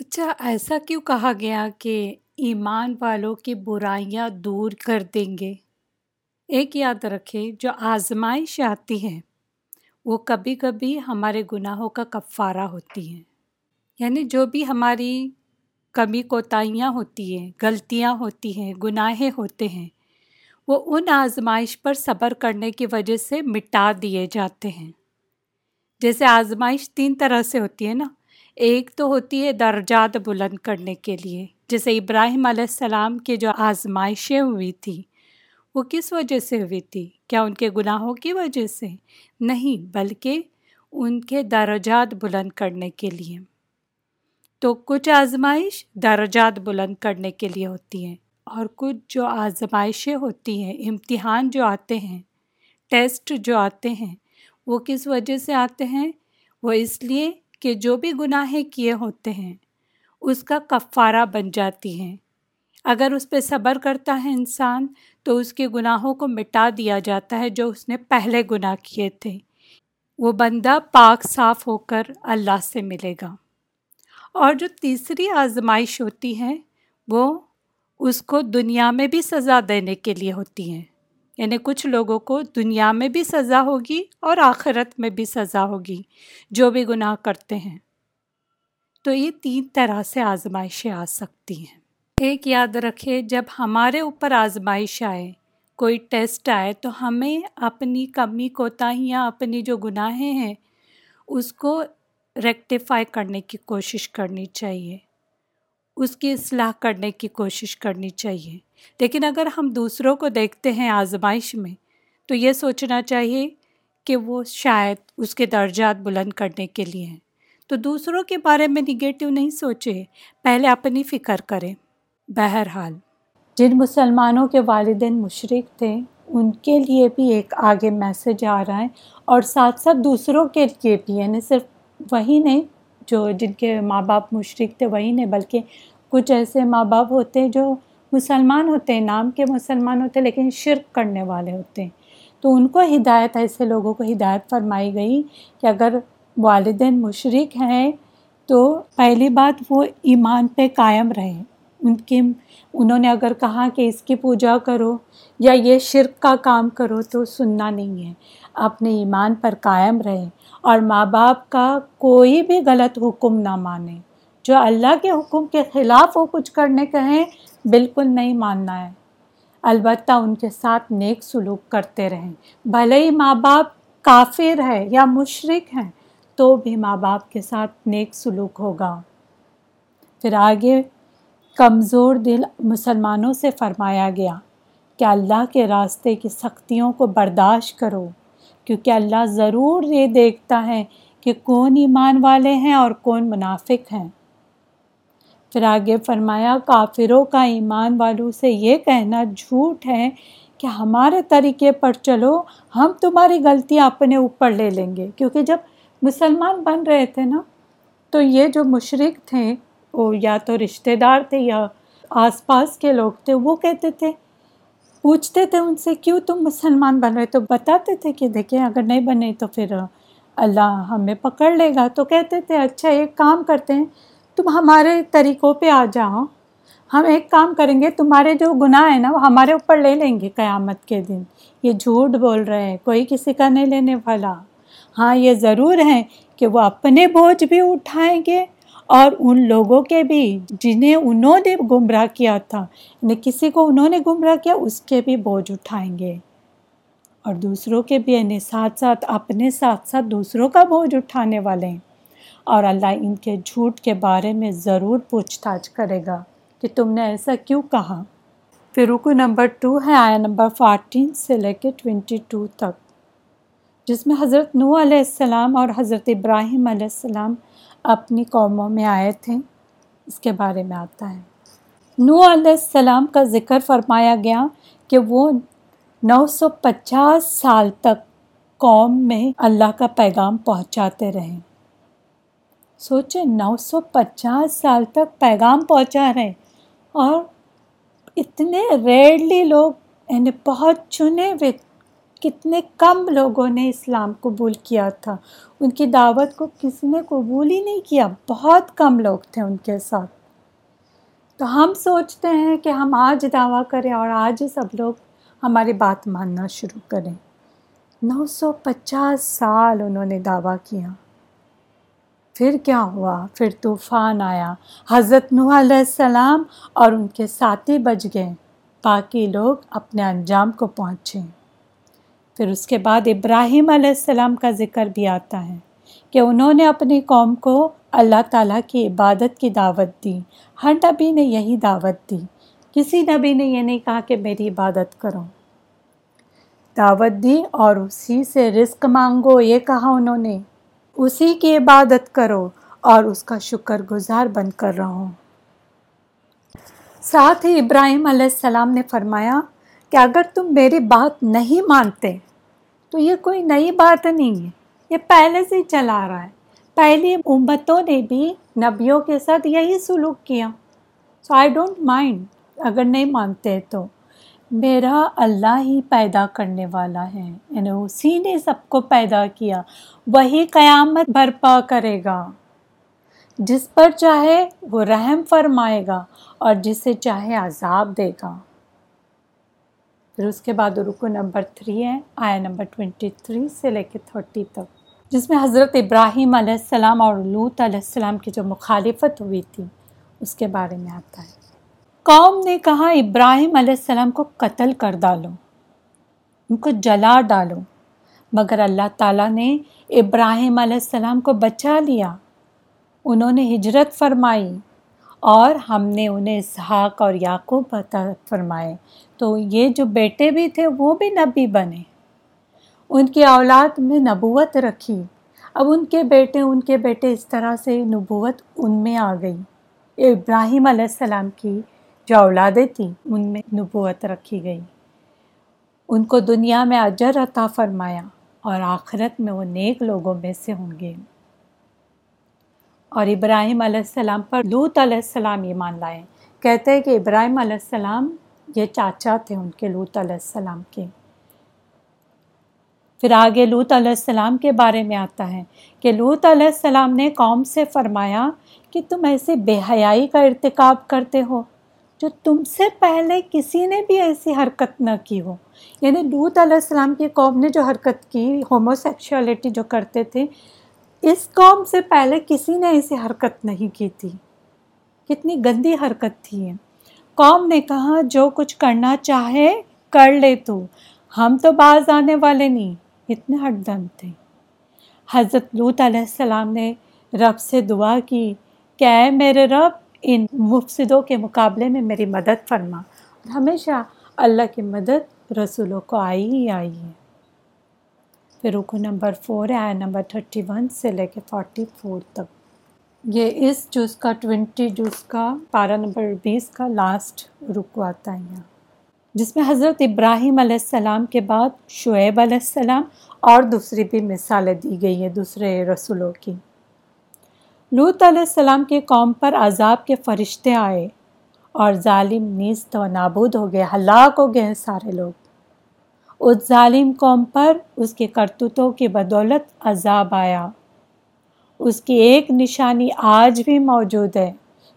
اچھا ایسا کیوں کہا گیا کہ ایمان والوں کی برائیاں دور کر دیں گے؟ ایک یاد رکھے جو آزمائش آتی ہے، وہ کبھی کبھی ہمارے گناہوں کا کفارہ ہوتی ہیں یعنی جو بھی ہماری کمی، کوتاہیاں ہوتی ہیں، غلطیاں ہوتی ہیں، گناہیں ہوتے ہیں، وہ ان آزمائش پر صبر کرنے کی وجہ سے مٹا دیے جاتے ہیں۔ جیسے آزمائش تین طرح سے ہوتی ہے نا۔ ایک تو ہوتی ہے درجات بلند کرنے کے لیے، جیسے ابراہیم علیہ السلام کی جو آزمائشیں ہوئی تھیں۔ وہ کس وجہ سے ہوئی تھی؟ کیا ان کے گناہوں کی وجہ سے؟ نہیں، بلکہ ان کے درجات بلند کرنے کے لیے۔ تو کچھ آزمائش درجات بلند کرنے کے لیے ہوتی ہیں اور کچھ جو آزمائشیں ہوتی ہیں، امتحان جو آتے ہیں، ٹیسٹ جو آتے ہیں، وہ کس وجہ سے آتے ہیں؟ وہ اس لیے کہ جو بھی گناہیں کیے ہوتے ہیں، اس کا کفارہ بن جاتی ہیں۔ اگر اس پہ صبر کرتا ہے انسان، تو اس کے گناہوں کو مٹا دیا جاتا ہے جو اس نے پہلے گناہ کیے تھے۔ وہ بندہ پاک صاف ہو کر اللہ سے ملے گا۔ اور جو تیسری آزمائش ہوتی ہے، وہ اس کو دنیا میں بھی سزا دینے کے لیے ہوتی ہیں یعنی کچھ لوگوں کو دنیا میں بھی سزا ہوگی اور آخرت میں بھی سزا ہوگی، جو بھی گناہ کرتے ہیں۔ تو یہ تین طرح سے آزمائشیں آ سکتی ہیں۔ ایک یاد رکھے جب ہمارے اوپر آزمائش آئے، کوئی ٹیسٹ آئے تو ہمیں اپنی کمی کوتاہیاں اپنی جو گناہیں ہیں، اس کو ریکٹیفائی کرنے کی کوشش کرنی چاہیے۔ اس کی اصلاح کرنے کی کوشش کرنی چاہیے۔ لیکن اگر ہم دوسروں کو دیکھتے ہیں آزمائش میں، تو یہ سوچنا چاہیے کہ وہ شاید اس کے درجات بلند کرنے کے لیے ہیں۔ تو دوسروں کے بارے میں نگیٹو نہیں سوچے، پہلے اپنی فکر کریں۔ بہرحال، جن مسلمانوں کے والدین مشرق تھے، ان کے لیے بھی ایک آگے میسج آ رہا ہے اور ساتھ ساتھ دوسروں کے لیے بھی یعنی صرف وہی نہیں جو جن کے ماں باپ مشرق تھے، وہی نہیں، بلکہ کچھ ایسے ماں باپ ہوتے ہیں جو مسلمان ہوتے ہیں نام کے مسلمان ہوتے ہیں لیکن شرک کرنے والے ہوتے۔ ہیں تو ان کو ہدایت، ایسے لوگوں کو ہدایت فرمائی گئی کہ اگر والدین مشرق ہیں تو پہلی بات وہ ایمان پہ قائم رہیں ان کے انہوں نے اگر کہا کہ اس کی پوجا کرو یا یہ شرک کا کام کرو تو سننا نہیں ہے۔ اپنے ایمان پر قائم رہیں اور ماں باپ کا کوئی بھی غلط حکم نہ مانیں جو اللہ کے حکم کے خلاف وہ کچھ کرنے کہیں بالکل نہیں ماننا ہے۔ البتہ ان کے ساتھ نیک سلوک کرتے رہیں۔ بھلے ہی ماں باپ کافر ہے یا مشرق ہیں تو بھی ماں باپ کے ساتھ نیک سلوک ہوگا۔ پھر آگے کمزور دل مسلمانوں سے فرمایا گیا کہ اللہ کے راستے کی سختیوں کو برداشت کرو، کیونکہ اللہ ضرور یہ دیکھتا ہے کہ کون ایمان والے ہیں اور کون منافق ہیں۔ پھر آگے فرمایا، کافروں کا ایمان والوں سے یہ کہنا جھوٹ ہے کہ ہمارے طریقے پر چلو، ہم تمہاری غلطیاں اپنے اوپر لے لیں گے۔ کیونکہ جب مسلمان بن رہے تھے نا، تو یہ جو مشرق تھے وہ یا تو رشتہ دار تھے یا آس پاس کے لوگ تھے، وہ کہتے تھے، پوچھتے تھے ان سے، کیوں تم مسلمان بن رہے تو بتاتے تھے کہ دیکھیں، اگر نہیں بنے تو پھر اللہ ہمیں پکڑ لے گا۔ تو کہتے تھے اچھا ایک کام کرتے ہیں، تم ہمارے طریقوں پہ آ جاؤ۔ ہم ایک کام کریں گے، تمہارے جو گناہ ہیں نا، وہ ہمارے اوپر لے لیں گے قیامت کے دن۔ یہ جھوٹ بول رہے ہیں، کوئی کسی کا نہیں لینے والا۔ ہاں یہ ضرور ہے کہ وہ اپنے بوجھ بھی اٹھائیں گے۔ اور ان لوگوں کے بھی جنہیں انہوں نے گمراہ کیا تھا یعنی کسی کو انہوں نے گمراہ کیا، اس کے بھی بوجھ اٹھائیں گے۔ اور دوسروں کے بھی یعنی ساتھ ساتھ، اپنے ساتھ ساتھ دوسروں کا بوجھ اٹھانے والے ہیں۔ اور اللہ ان کے جھوٹ کے بارے میں ضرور پوچھ تاچھ کرے گا کہ تم نے ایسا کیوں کہا۔ پھر رکو نمبر ٹو ہے آیا نمبر فورٹین سے لے کے ٹوینٹی ٹو تک، جس میں حضرت نو علیہ السلام اور حضرت ابراہیم علیہ السلام اپنی قوموں میں آئے تھے۔ اس کے بارے میں آتا ہے۔ نو علیہ السلام کا ذکر فرمایا گیا کہ وہ نو سو پچاس سال تک قوم میں اللہ کا پیغام پہنچاتے رہے۔ سوچے نو سو پچاس سال تک پیغام پہنچا رہے۔ اور اتنے ریئرلی لوگ یعنی بہت چنے ہوئے کتنے کم لوگوں نے اسلام قبول کیا تھا؟ ان کی دعوت کو کسی نے قبول ہی نہیں کیا، بہت کم لوگ تھے ان کے ساتھ۔ تو ہم سوچتے ہیں کہ ہم آج دعویٰ کریں اور آج سب لوگ ہماری بات ماننا شروع کریں۔ نو سو پچاس سال انہوں نے دعویٰ کیا۔ پھر کیا ہوا؟ پھر طوفان آیا۔ حضرت نوح علیہ السلام اور ان کے ساتھی بچ گئے۔ باقی لوگ اپنے انجام کو پہنچے۔ پھر اس کے بعد ابراہیم علیہ السلام کا ذکر بھی آتا ہے کہ انہوں نے اپنی قوم کو اللہ تعالیٰ کی عبادت کی دعوت دی۔ ہر نبی نے یہی دعوت دی۔ کسی نبی نے یہ نہیں کہا کہ میری عبادت کرو۔ دعوت دی اور اسی سے رزق مانگو، یہ کہا انہوں نے۔ اسی کی عبادت کرو اور اس کا شکر گزار بن کر رہو۔ ساتھ ہی ابراہیم علیہ السلام نے فرمایا کہ اگر تم میری بات نہیں مانتے، تو یہ کوئی نئی بات نہیں ہے۔ یہ پہلے سے چلا رہا ہے۔ پہلی امتوں نے بھی نبیوں کے ساتھ یہی سلوک کیا۔ سو آئی ڈونٹ مائنڈ اگر نہیں مانتے تو۔ میرا اللہ ہی پیدا کرنے والا ہے۔ یعنی اسی نے سب کو پیدا کیا۔ وہی قیامت برپا کرے گا۔ جس پر چاہے وہ رحم فرمائے گا اور جسے چاہے عذاب دے گا۔ پھر اس کے بعد رکو نمبر تھری ہے آیا نمبر ٹوینٹی تھری سے لے کے تھرٹی تک۔ جس میں حضرت ابراہیم علیہ السلام اور لوت علیہ السلام کی جو مخالفت ہوئی تھی، اس کے بارے میں آتا ہے۔ قوم نے کہا، ابراہیم علیہ السلام کو قتل کر ڈالو، ان کو جلا ڈالو۔ مگر اللہ تعالیٰ نے ابراہیم علیہ السلام کو بچا لیا۔ انہوں نے ہجرت فرمائی۔ اور ہم نے انہیں اسحاق اور یعقوب عطا فرمائے۔ تو یہ جو بیٹے بھی تھے وہ بھی نبی بنے۔ ان کی اولاد میں نبوت رکھی۔ اب ان کے بیٹے، ان کے بیٹے اس طرح سے نبوت ان میں آ گئی۔ ابراہیم علیہ السلام کی جو اولادیں تھیں، ان میں نبوت رکھی گئی۔ ان کو دنیا میں اجر عطا فرمایا اور آخرت میں وہ نیک لوگوں میں سے ہوں گے۔ اور ابراہیم علیہ السلام پر لوت علیہ السلام ایمان لائے کہتے ہیں کہ ابراہیم علیہ السلام یہ چاچا تھے ان کے لوت علیہ السلام کے۔ پھر آگے لوت علیہ السلام کے بارے میں آتا ہے کہ لوت علیہ السلام نے قوم سے فرمایا کہ تم ایسے بے حیائی کا ارتکاب کرتے ہو جو تم سے پہلے کسی نے بھی ایسی حرکت نہ کی ہو۔ یعنی لوت علیہ السلام کی قوم نے جو حرکت کی ہومو سیکشولیٹی جو کرتے تھے اس قوم سے پہلے کسی نے ایسی حرکت نہیں کی تھی۔ کتنی گندی حرکت تھی قوم نے کہا، جو کچھ کرنا چاہے کر لے تو۔ ہم تو باز آنے والے نہیں۔ اتنے ہٹ دم تھے۔ حضرت لوت علیہ السلام نے رب سے دعا کی، کہ اے میرے رب، ان مفسدوں کے مقابلے میں میری مدد فرما۔ اور ہمیشہ اللہ کی مدد رسولوں کو آئی ہی آئی ہے۔ پھر رکو نمبر فور ہے آئے نمبر تھرٹی ون سے لے کے فورٹی فور تک۔ یہ اس جز کا ٹوینٹی جز کا، پارہ نمبر بیس کا لاسٹ رکو آتا ہے یہاں۔ جس میں حضرت ابراہیم علیہ السلام کے بعد شعیب علیہ السلام اور دوسری بھی مثالیں دی گئی ہیں دوسرے رسولوں کی۔ لوت علیہ السلام کے قوم پر عذاب کے فرشتے آئے اور ظالم نیست و نابود ہو گئے، ہلاک ہو گئے ہیں سارے لوگ۔ اس ظالم قوم پر اس کے کرتوتوں کی بدولت عذاب آیا۔ اس کی ایک نشانی آج بھی موجود ہے،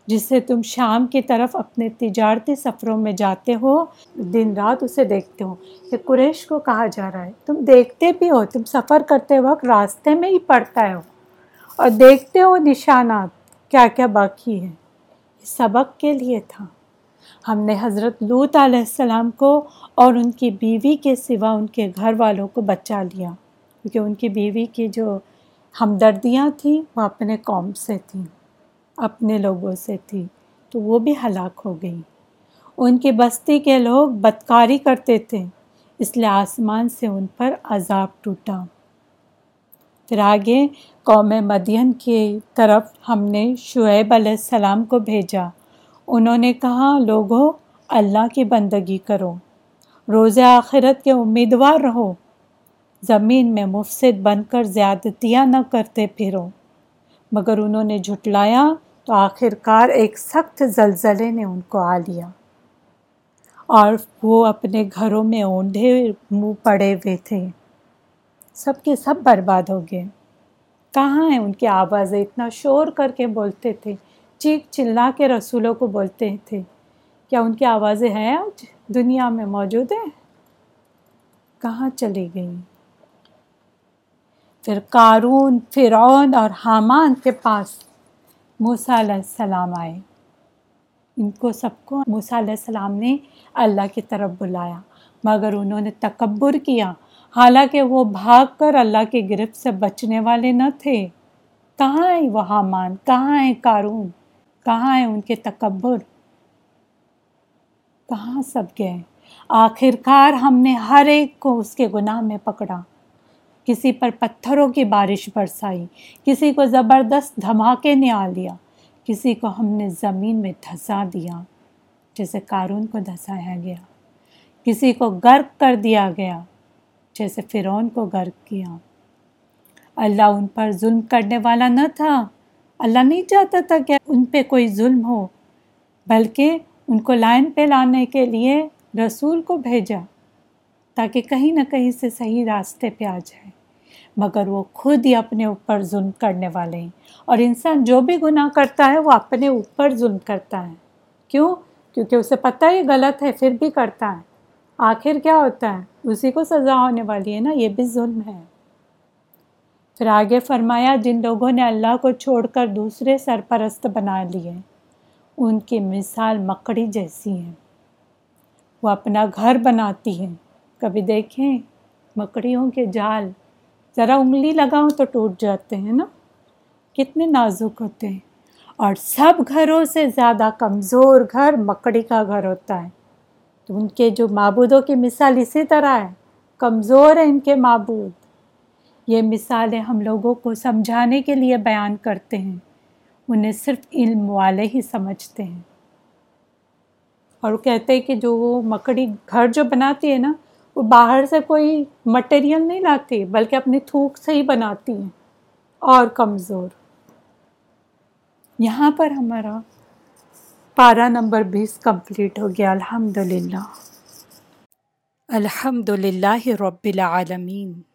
جس سے تم شام کی طرف اپنے تجارتی سفروں میں جاتے ہو۔ دن رات اسے دیکھتے ہو کہ قریش کو کہا جا رہا ہے۔ تم دیکھتے بھی ہو، تم سفر کرتے وقت راستے میں ہی پڑتا ہو اور دیکھتے ہو نشانات، کیا کیا باقی ہے۔ سبق کے لیے تھا۔ ہم نے حضرت لوت علیہ السلام کو اور ان کی بیوی کے سوا ان کے گھر والوں کو بچا لیا۔ کیونکہ ان کی بیوی کی جو ہمدردیاں تھیں وہ اپنے قوم سے تھیں، اپنے لوگوں سے تھی تو وہ بھی ہلاک ہو گئی ان کی بستی کے لوگ بدکاری کرتے تھے، اس لیے آسمان سے ان پر عذاب ٹوٹا۔ پھر آگے قوم مدین کی طرف ہم نے شعیب علیہ السلام کو بھیجا۔ انہوں نے کہا لوگوں اللہ کی بندگی کرو۔ روز آخرت کے امیدوار رہو۔ زمین میں مفسد بن کر زیادتیاں نہ کرتے پھرو۔ مگر انہوں نے جھٹلایا تو آخر کار ایک سخت زلزلے نے ان کو آ لیا۔ اور وہ اپنے گھروں میں اونڈے منہ پڑے ہوئے تھے۔ سب کے سب برباد ہو گئے۔ کہاں ہیں ان کی آوازیں؟ اتنا شور کر کے بولتے تھے۔ چیخ چلا کے رسولوں کو بولتے تھے، کیا ان کی آوازیں ہیں آج؟ دنیا میں موجود ہیں؟ کہاں چلی گئیں؟ پھر قارون، فرعون اور حامان کے پاس موسیٰ علیہ السلام آئے۔ ان کو سب کو موسیٰ علیہ السلام نے اللہ کی طرف بلایا، مگر انہوں نے تکبر کیا۔ حالانکہ وہ بھاگ کر اللہ کی گرفت سے بچنے والے نہ تھے۔ کہاں ہیں وہ حامان؟ کہاں ہیں قارون؟ کہاں ہیں ان کے تکبر؟ کہاں سب گئے آخر کار ہم نے ہر ایک کو اس کے گناہ میں پکڑا۔ کسی پر پتھروں کی بارش برسائی، کسی کو زبردست دھماکے نے آ لیا، کسی کو ہم نے زمین میں دھسا دیا، جیسے کارون کو دھسایا گیا۔ کسی کو غرق کر دیا گیا، جیسے فرعون کو غرق کیا۔ اللہ ان پر ظلم کرنے والا نہ تھا۔ اللہ نہیں چاہتا تھا کہ ان پہ کوئی ظلم ہو، بلکہ ان کو لائن پہ لانے کے لیے رسول کو بھیجا تاکہ کہیں نہ کہیں سے صحیح راستے پہ آ جائے۔ مگر وہ خود ہی اپنے اوپر ظلم کرنے والے ہیں۔ اور انسان جو بھی گناہ کرتا ہے، وہ اپنے اوپر ظلم کرتا ہے۔ کیوں؟ کیونکہ اسے پتہ ہی غلط ہے، پھر بھی کرتا ہے۔ آخر کیا ہوتا ہے؟ اسی کو سزا ہونے والی ہے نا، یہ بھی ظلم ہے۔ پھر آگے فرمایا، جن لوگوں نے اللہ کو چھوڑ کر دوسرے سرپرست بنا لیے، ان کی مثال مکڑی جیسی ہے وہ اپنا گھر بناتی ہیں۔ کبھی دیکھیں مکڑیوں کے جال، ذرا انگلی لگاؤ تو ٹوٹ جاتے ہیں نا۔ کتنے نازک ہوتے ہیں۔ اور سب گھروں سے زیادہ کمزور گھر مکڑی کا گھر ہوتا ہے۔ تو ان کے جو معبودوں کی مثال اسی طرح ہے۔ کمزور ہے ان کے معبود۔ یہ مثالیں ہم لوگوں کو سمجھانے کے لیے بیان کرتے ہیں۔ انہیں صرف علم والے ہی سمجھتے ہیں۔ اور کہتے ہیں کہ جو وہ مکڑی گھر جو بناتی ہے نا، وہ باہر سے کوئی مٹیریل نہیں لاتی، بلکہ اپنی تھوک سے ہی بناتی ہیں۔ اور کمزور۔ یہاں پر ہمارا پارا نمبر بیس کمپلیٹ ہو گیا۔ الحمد للہ الحمد للہ رب العالمین۔